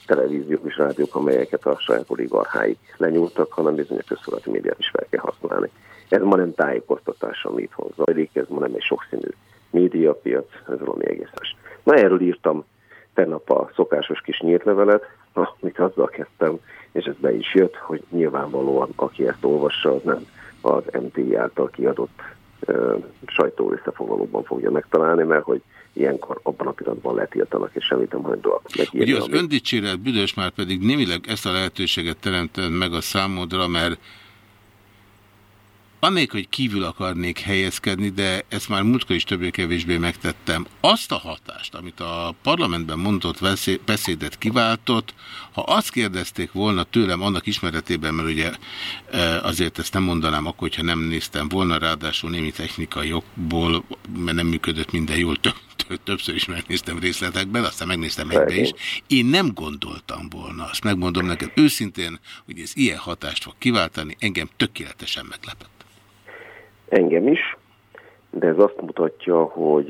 televíziók és rádiók, amelyeket a saját oligarcháig lenyúltak, hanem bizony a közszolgálati médiát is fel kell használni. Ez ma nem tájékoztatás, amit itt zajlik, ez ma nem egy sokszínű médiapiac, ez valami egészes. Na erről írtam tegnap a szokásos kis nyírt amit azzal kezdtem, és ez be is jött, hogy nyilvánvalóan aki ezt olvassa, az nem az MTI által kiadott ö, sajtó összefoglalóban fogja megtalálni, mert hogy ilyenkor abban a pillanatban letiltanak, és semmit nem hajlandóak megírni. Ugye az öndicséret büdös már pedig némileg ezt a lehetőséget teremted meg a számodra, mert Annélkül, hogy kívül akarnék helyezkedni, de ezt már múltkor is többé-kevésbé megtettem. Azt a hatást, amit a parlamentben mondott beszédet kiváltott, ha azt kérdezték volna tőlem annak ismeretében, mert ugye e, azért ezt nem mondanám akkor, hogyha nem néztem volna, ráadásul némi technikai jogból, mert nem működött minden jól, többször is megnéztem részletekben, aztán megnéztem egybe is. Én nem gondoltam volna, azt megmondom neked őszintén, hogy ez ilyen hatást fog kiváltani, engem tökéletesen meglepett. Engem is, de ez azt mutatja, hogy...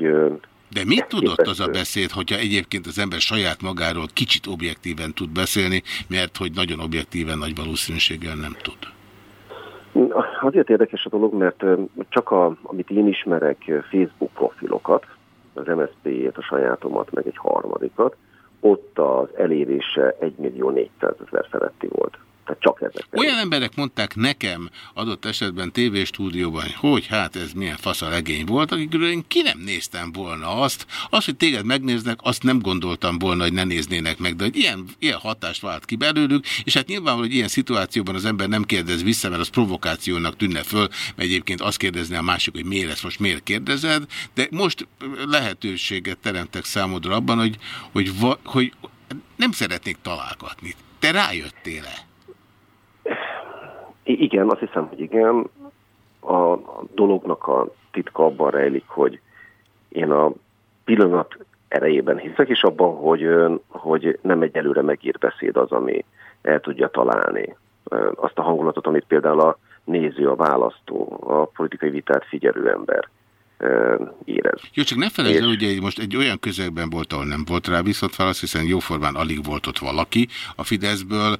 De mit tudott az a beszéd, hogyha egyébként az ember saját magáról kicsit objektíven tud beszélni, mert hogy nagyon objektíven nagy valószínűséggel nem tud? Azért érdekes a dolog, mert csak a, amit én ismerek, Facebook profilokat, az MSZP-ét, a sajátomat, meg egy harmadikat, ott az elérése 1 millió 400 ezer feletti volt. Tehát csak ezek. Olyan emberek mondták nekem adott esetben tévéstúdióban, hogy hát ez milyen fasz a legény volt, akikről én ki nem néztem volna azt. Azt, hogy téged megnéznek, azt nem gondoltam volna, hogy ne néznének meg, de hogy ilyen, ilyen hatást vált ki belőlük, és hát nyilvánvaló, hogy ilyen szituációban az ember nem kérdez vissza, mert az provokációnak tűnne föl, mert egyébként azt kérdezni a másik, hogy miért ezt most miért kérdezed, de most lehetőséget teremtek számodra abban, hogy, hogy, hogy nem szeretnék találgatni. Te rájöttél-e? Igen, azt hiszem, hogy igen. A, dolognak a titka abban rejlik, hogy én a pillanat erejében hiszek, és abban, hogy, hogy nem egy előre megírt beszéd az, ami el tudja találni azt a hangulatot, amit például a néző, a választó, a politikai vitát figyelő ember érez. Jó, csak ne felejtsd el, ugye most egy olyan közegben volt, ahol nem volt rá viszont válasz, hiszen jóformán alig volt ott valaki a Fideszből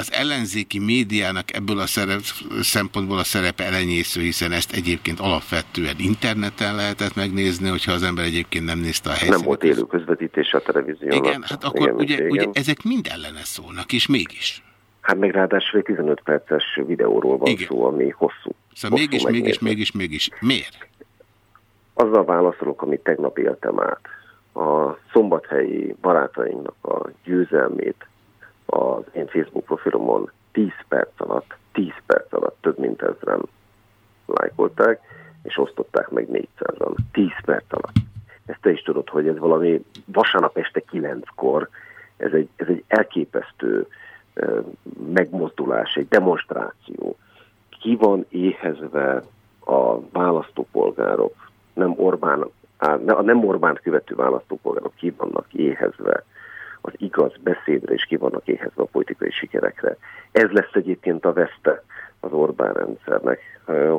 az ellenzéki médiának ebből a szerep, szempontból a szerepe elenyésző, hiszen ezt egyébként alapvetően interneten lehetett megnézni, hogyha az ember egyébként nem nézte a helyzetet. Nem volt élő közvetítés a televíziónak. Igen, hát akkor igen, ugye, igen. ugye ezek mind ellene szólnak, és mégis. Hát meg ráadásul egy 15 perces videóról van igen. szó, ami hosszú. Szóval hosszú mégis, mégis, mégis, mégis. Miért? Azzal válaszolok, amit tegnap éltem át. A szombathelyi barátainknak a győzelmét az én Facebook profilomon 10 perc alatt, 10 perc alatt több mint ezren lájkolták, és osztották meg 400-an. 10 perc alatt. Ezt te is tudod, hogy ez valami vasárnap este 9-kor, ez egy, ez egy elképesztő uh, megmozdulás, egy demonstráció. Ki van éhezve a választópolgárok, nem Orbán, a nem Orbánt követő választópolgárok ki vannak éhezve az igaz beszédre, és ki vannak éhezve a politikai sikerekre. Ez lesz egyébként a veszte az Orbán rendszernek,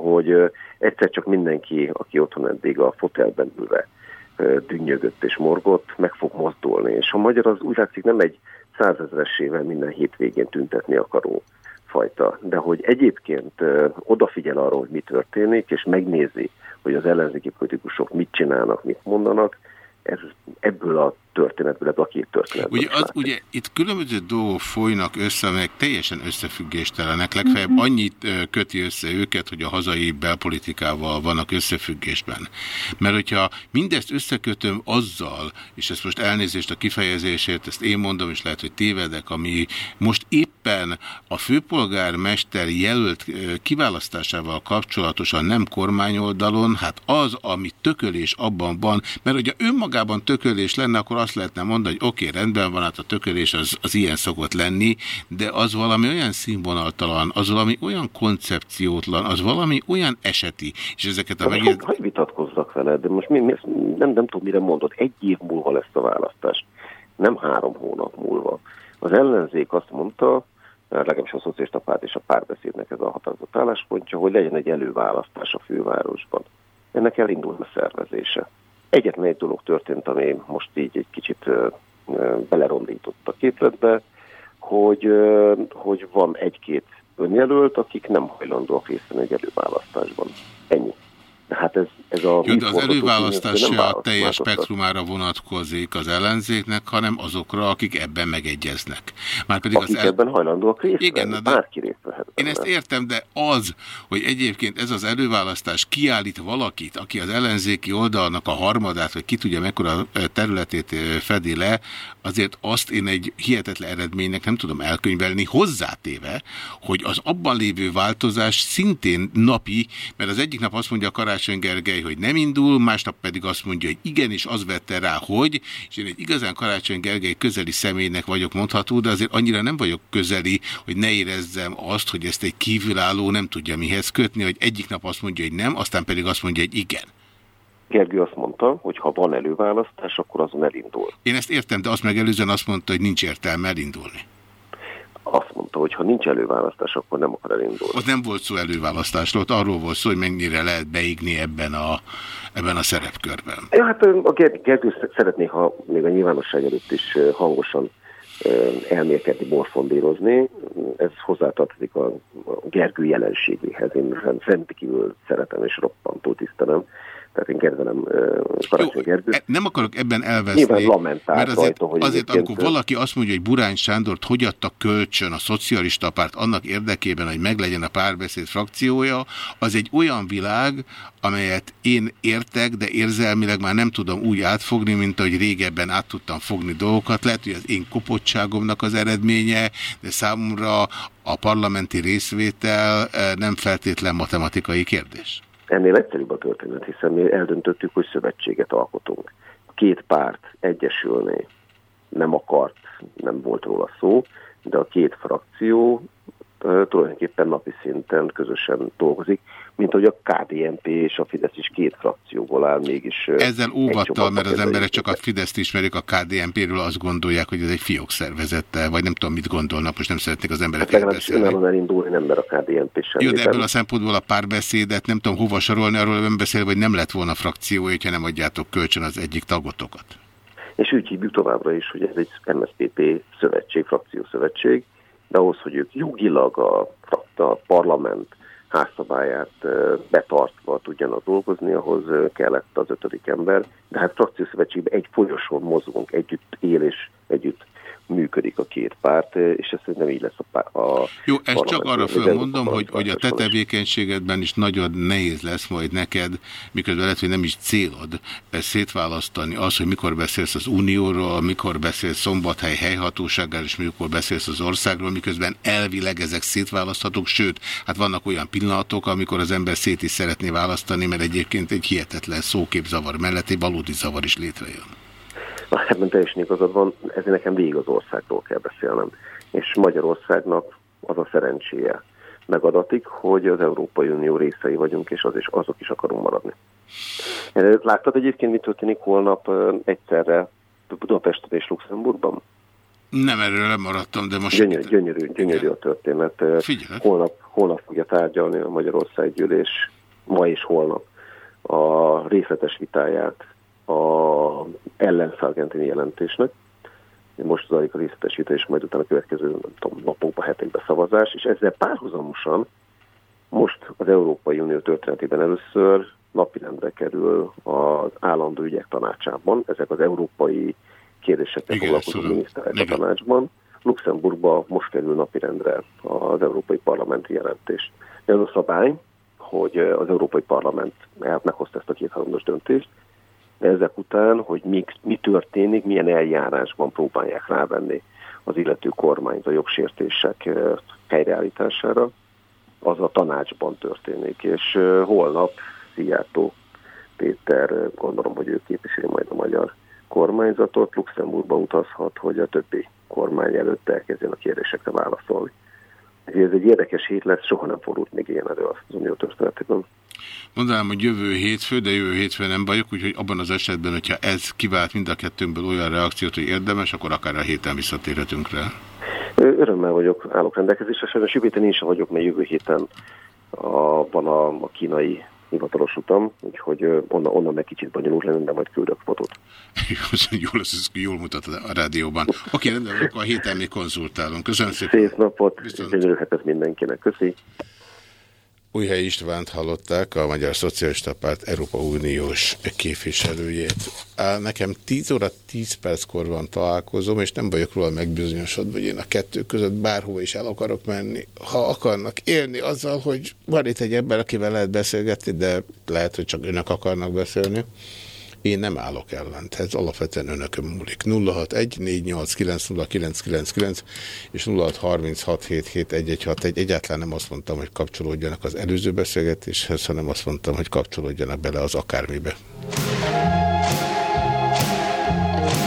hogy egyszer csak mindenki, aki otthon eddig a fotelben ülve dünnyögött és morgott, meg fog mozdulni. És a magyar az úgy látszik nem egy százezeresével minden hétvégén tüntetni akaró fajta, de hogy egyébként odafigyel arra, hogy mi történik, és megnézi, hogy az ellenzéki politikusok mit csinálnak, mit mondanak, ez ebből a történetből, ebből a két történetből. Ugye, az, ugye itt különböző dolgok folynak össze, amelyek teljesen összefüggéstelenek. Legfeljebb mhm. annyit köti össze őket, hogy a hazai belpolitikával vannak összefüggésben. Mert hogyha mindezt összekötöm azzal, és ezt most elnézést a kifejezésért, ezt én mondom, és lehet, hogy tévedek, ami most éppen a főpolgármester jelölt kiválasztásával kapcsolatosan nem kormányoldalon, hát az, ami tökölés abban van, mert hogyha önmagában tökölés lenne, akkor azt lehetne mondani, hogy oké, okay, rendben van, hát a tökölés az, az ilyen szokott lenni, de az valami olyan színvonaltalan, az valami olyan koncepciótlan, az valami olyan eseti, és ezeket a megint... Hogy vitatkozzak veled, de most mi, mi, nem, nem tudom, mire mondod, egy év múlva lesz a választás, nem három hónap múlva. Az ellenzék azt mondta, legalábbis a szociálista párt és a párbeszédnek ez a határozott álláspontja, hogy legyen egy előválasztás a fővárosban. Ennek elindul a szervezése. Egyetlen egy dolog történt, ami most így egy kicsit belerondított a képletbe, hogy, hogy van egy-két önjelölt, akik nem hajlandóak részt venni egy előválasztásban. Ennyi. Hát ez, ez a... Jó, de az előválasztás se a teljes spektrumára vonatkozik az ellenzéknek, hanem azokra, akik ebben megegyeznek. Márpedig Akik az el... ebben hajlandóak részt Igen, venni, de- bárki részt vehet Én ezt értem, de az, hogy egyébként ez az előválasztás kiállít valakit, aki az ellenzéki oldalnak a harmadát, vagy ki tudja mekkora területét fedi le, azért azt én egy hihetetlen eredménynek nem tudom elkönyvelni, hozzátéve, hogy az abban lévő változás szintén napi, mert az egyik nap azt mondja Karácsony Gergely, hogy nem indul, másnap pedig azt mondja, hogy igen, és az vette rá, hogy, és én egy igazán Karácsony Gergely közeli személynek vagyok mondható, de azért annyira nem vagyok közeli, hogy ne érezzem azt, hogy ezt egy kívülálló nem tudja mihez kötni, hogy egyik nap azt mondja, hogy nem, aztán pedig azt mondja, hogy igen. Gergő azt mondta, hogy ha van előválasztás, akkor azon elindul. Én ezt értem, de azt megelőzően azt mondta, hogy nincs értelme elindulni. Azt mondta, hogy ha nincs előválasztás, akkor nem akar elindulni. Ott nem volt szó előválasztásról, ott arról volt szó, hogy mennyire lehet beigni ebben a, ebben a szerepkörben. Ja, hát a Ger- Gergő sz- szeretné, ha még a nyilvánosság előtt is hangosan elmélkedni, morfondírozni. Ez hozzátartozik a Gergő jelenségéhez. Én rendkívül szeretem és roppantó tisztelem. Tehát én kedvelem Karácsony Gergőt. E- Nem akarok ebben Nyilván elveszni, lamentált mert azért, rajta, hogy azért amikor valaki azt mondja, hogy Burány Sándort hogy adta kölcsön a szocialista párt annak érdekében, hogy meglegyen a párbeszéd frakciója, az egy olyan világ, amelyet én értek, de érzelmileg már nem tudom úgy átfogni, mint ahogy régebben át tudtam fogni dolgokat. Lehet, hogy az én kopottságomnak az eredménye, de számomra a parlamenti részvétel nem feltétlen matematikai kérdés. Ennél egyszerűbb a történet, hiszen mi eldöntöttük, hogy szövetséget alkotunk. Két párt egyesülni nem akart, nem volt róla szó, de a két frakció tulajdonképpen napi szinten közösen dolgozik, mint hogy a KDNP és a Fidesz is két frakcióból áll, mégis... Ezzel óvattal, mert az emberek csak a Fideszt ismerik, a KDNP-ről azt gondolják, hogy ez egy fiók szervezete, vagy nem tudom, mit gondolnak, most nem szeretnék az emberek Hát legalábbis önállóan elindulni nem mer a KDNP sem. Jó, de ebből a szempontból a párbeszédet nem tudom hova sorolni, arról nem beszél, hogy nem lett volna frakció, hogyha nem adjátok kölcsön az egyik tagotokat. És úgy hívjuk továbbra is, hogy ez egy MSZPP szövetség, frakciószövetség, de ahhoz, hogy ők jogilag a, a parlament házszabályát betartva tudjanak dolgozni, ahhoz kellett az ötödik ember. De hát frakciószövetségben egy folyosón mozgunk, együtt él és együtt működik a két párt, és ez nem így lesz a, pá- a Jó, ezt csak arra fölmondom, hogy, hogy a te tevékenységedben is nagyon nehéz lesz majd neked, miközben lehet, hogy nem is célod eh, szétválasztani az, hogy mikor beszélsz az Unióról, mikor beszélsz Szombathely helyhatósággal, és mikor beszélsz az országról, miközben elvileg ezek szétválaszthatók, sőt, hát vannak olyan pillanatok, amikor az ember szét is szeretné választani, mert egyébként egy hihetetlen szóképzavar mellett egy valódi zavar is létrejön. Ebben teljesen igazad van, ezért nekem végig az országról kell beszélnem. És Magyarországnak az a szerencséje megadatik, hogy az Európai Unió részei vagyunk, és az is, azok is akarunk maradni. Eh, Láttad egyébként, mi történik holnap eh, egyszerre Budapesten és Luxemburgban? Nem erről lemaradtam, de most... Gyönyörű, gyönyörű, gyönyörű a történet. Eh, Figyelek. Holnap, holnap fogja tárgyalni a Magyarország gyűlés, ma és holnap a részletes vitáját a ellenszargentini jelentésnek. Most zajlik a részletes vita, és majd utána a következő nem tudom, napokban, hetekben szavazás, és ezzel párhuzamosan most az Európai Unió történetében először napirendre kerül az állandó ügyek tanácsában, ezek az európai kérdésekkel foglalkozó miniszterek a tanácsban. Luxemburgban most kerül napirendre az európai parlamenti jelentés. De az a szabály, hogy az Európai Parlament hát meghozta ezt a kétharmados döntést, ezek után, hogy mi, mi történik, milyen eljárásban próbálják rávenni az illető kormányt a jogsértések helyreállítására, az a tanácsban történik. És holnap Szijjártó Péter, gondolom, hogy ő képviseli majd a magyar kormányzatot, Luxemburgba utazhat, hogy a többi kormány előtt elkezdjen a kérdésekre válaszolni. Úgyhogy Ez egy érdekes hét lesz, soha nem fordult még ilyen elő az unió történetében. Mondanám, hogy jövő hétfő, de jövő hétfő nem bajok, úgyhogy abban az esetben, hogyha ez kivált mind a kettőnkből olyan reakciót, hogy érdemes, akkor akár a héten visszatérhetünk rá. Örömmel vagyok, állok rendelkezésre, sajnos jövő héten én sem vagyok, mert jövő héten a, van a, a kínai hivatalos utam, úgyhogy onnan, onnan meg kicsit bonyolult lenne, de majd küldök fotót. jól, lesz, jól mutat a rádióban. Oké, rendben, akkor a héten még konzultálunk. Köszönöm szépen. Szép napot, hetet mindenkinek. Köszi. Újhely Istvánt hallották, a Magyar Szocialista Párt Európa Uniós képviselőjét. Nekem 10 óra 10 perckor van találkozom, és nem vagyok róla megbizonyosodva, hogy én a kettő között bárhova is el akarok menni. Ha akarnak élni azzal, hogy van itt egy ember, akivel lehet beszélgetni, de lehet, hogy csak önök akarnak beszélni, én nem állok ellent, ez alapvetően önökön múlik. 061 és 0636771161. Egyáltalán nem azt mondtam, hogy kapcsolódjanak az előző beszélgetéshez, hanem azt mondtam, hogy kapcsolódjanak bele az akármibe. Thank you.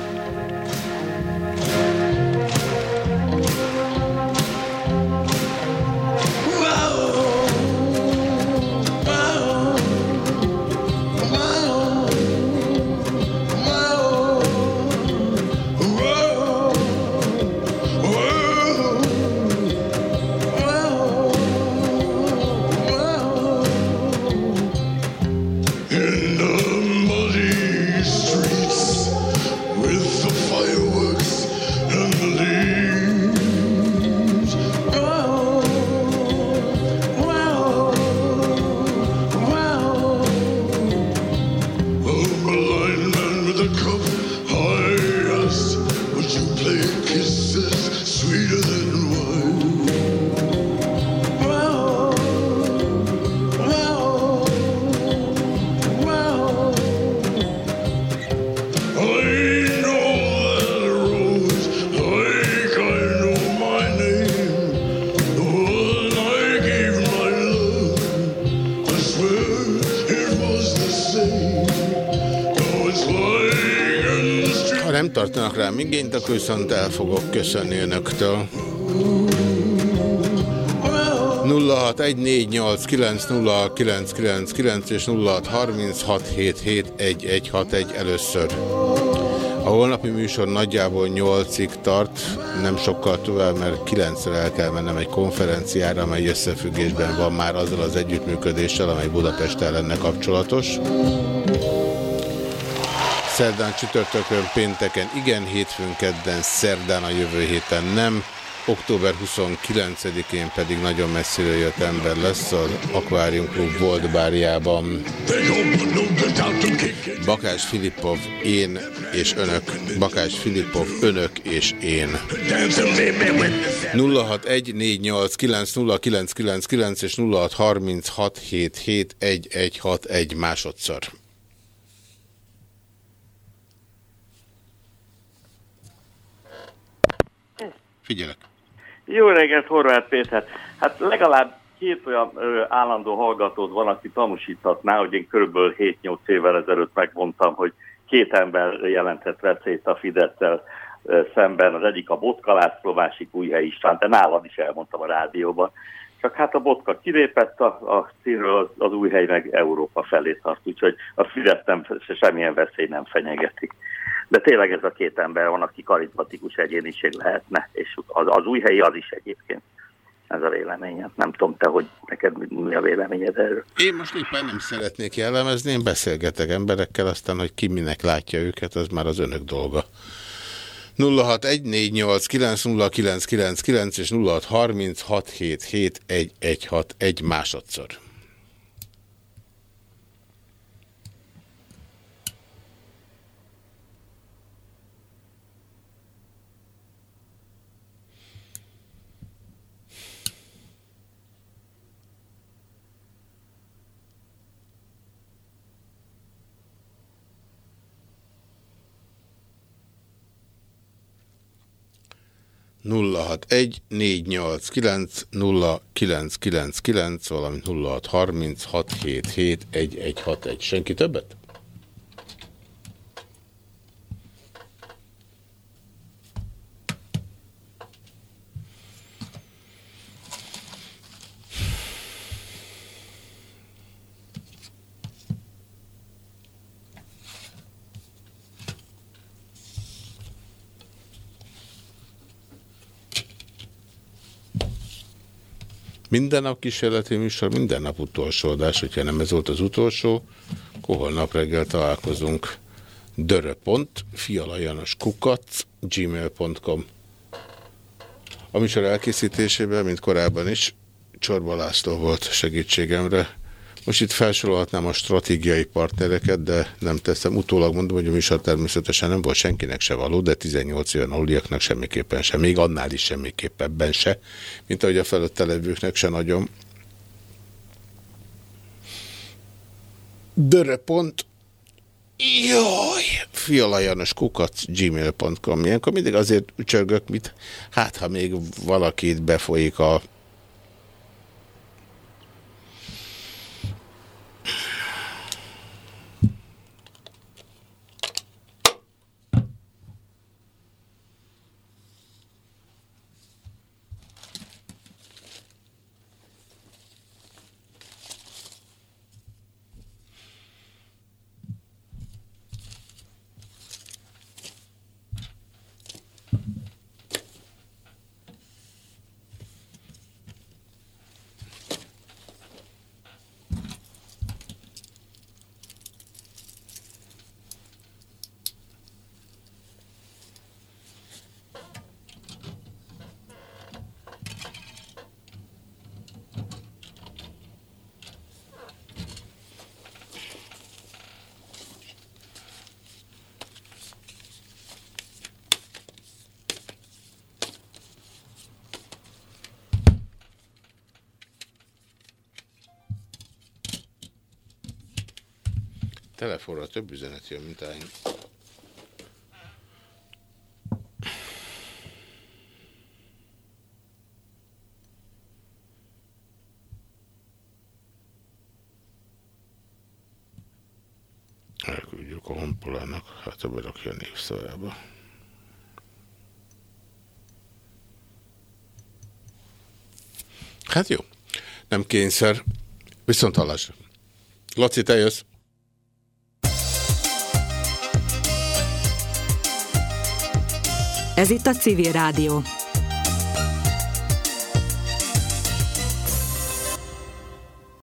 akkor viszont el fogok köszönni önöktől. 0614890999 és 0636771161 először. A holnapi műsor nagyjából 8-ig tart, nem sokkal tovább, mert 9-re el kell mennem egy konferenciára, amely összefüggésben van már azzal az együttműködéssel, amely Budapesttel lenne kapcsolatos. Szerdán, csütörtökön, pénteken igen, hétfőn, kedden, szerdán a jövő héten nem. Október 29-én pedig nagyon messziről jött ember lesz az Aquarium Club Volt bárjában. Bakás Filippov, én és önök. Bakás Filippov, önök és én. 0614890999 és 0636771161 másodszor. Figyelek. Jó reggelt, Horváth Péter. Hát legalább két olyan ö, állandó hallgatód van, aki tanúsítatná, hogy én körülbelül 7-8 évvel ezelőtt megmondtam, hogy két ember jelentett veszélyt a Fidesz-tel szemben, az egyik a Botka László, másik Újhely István, de nálad is elmondtam a rádióban. Csak hát a Botka kilépett a, a színről, az, az Újhely meg Európa felé tart, úgyhogy a Fidesz nem, semmilyen veszély nem fenyegeti. De tényleg ez a két ember van, aki karizmatikus egyéniség lehetne, és az, az új helyi az is egyébként. Ez a véleményem. Nem tudom te, hogy neked mi a véleményed erről. Én most éppen nem szeretnék jellemezni, én beszélgetek emberekkel, aztán, hogy ki minek látja őket, az már az önök dolga. 0614890999 és 0636771161 másodszor. 061 489 0999, valamint 0636771161. Senki többet? Minden nap kísérleti műsor, minden nap utolsó adás, hogyha nem ez volt az utolsó, akkor holnap reggel találkozunk. Dörö.pont, fialajanos kukac, gmail.com A műsor elkészítésében, mint korábban is, Csorba László volt segítségemre. Most itt felsorolhatnám a stratégiai partnereket, de nem teszem. Utólag mondom, hogy a műsor természetesen nem volt senkinek se való, de 18 olyan aluliaknak semmiképpen sem. Még annál is semmiképpen se, mint ahogy a felette levőknek se nagyon. Dörre pont. Jaj! Fiala János kukac gmail.com Ilyenkor mindig azért ücsörgök, mit, hát ha még valakit befolyik a több üzenet jön, mint ennyi. Elküldjük a honpolának, hát a berakja a névszavába. Hát jó. Nem kényszer. Viszont hallásra. Laci, te jössz. Ez itt a Civil Rádió.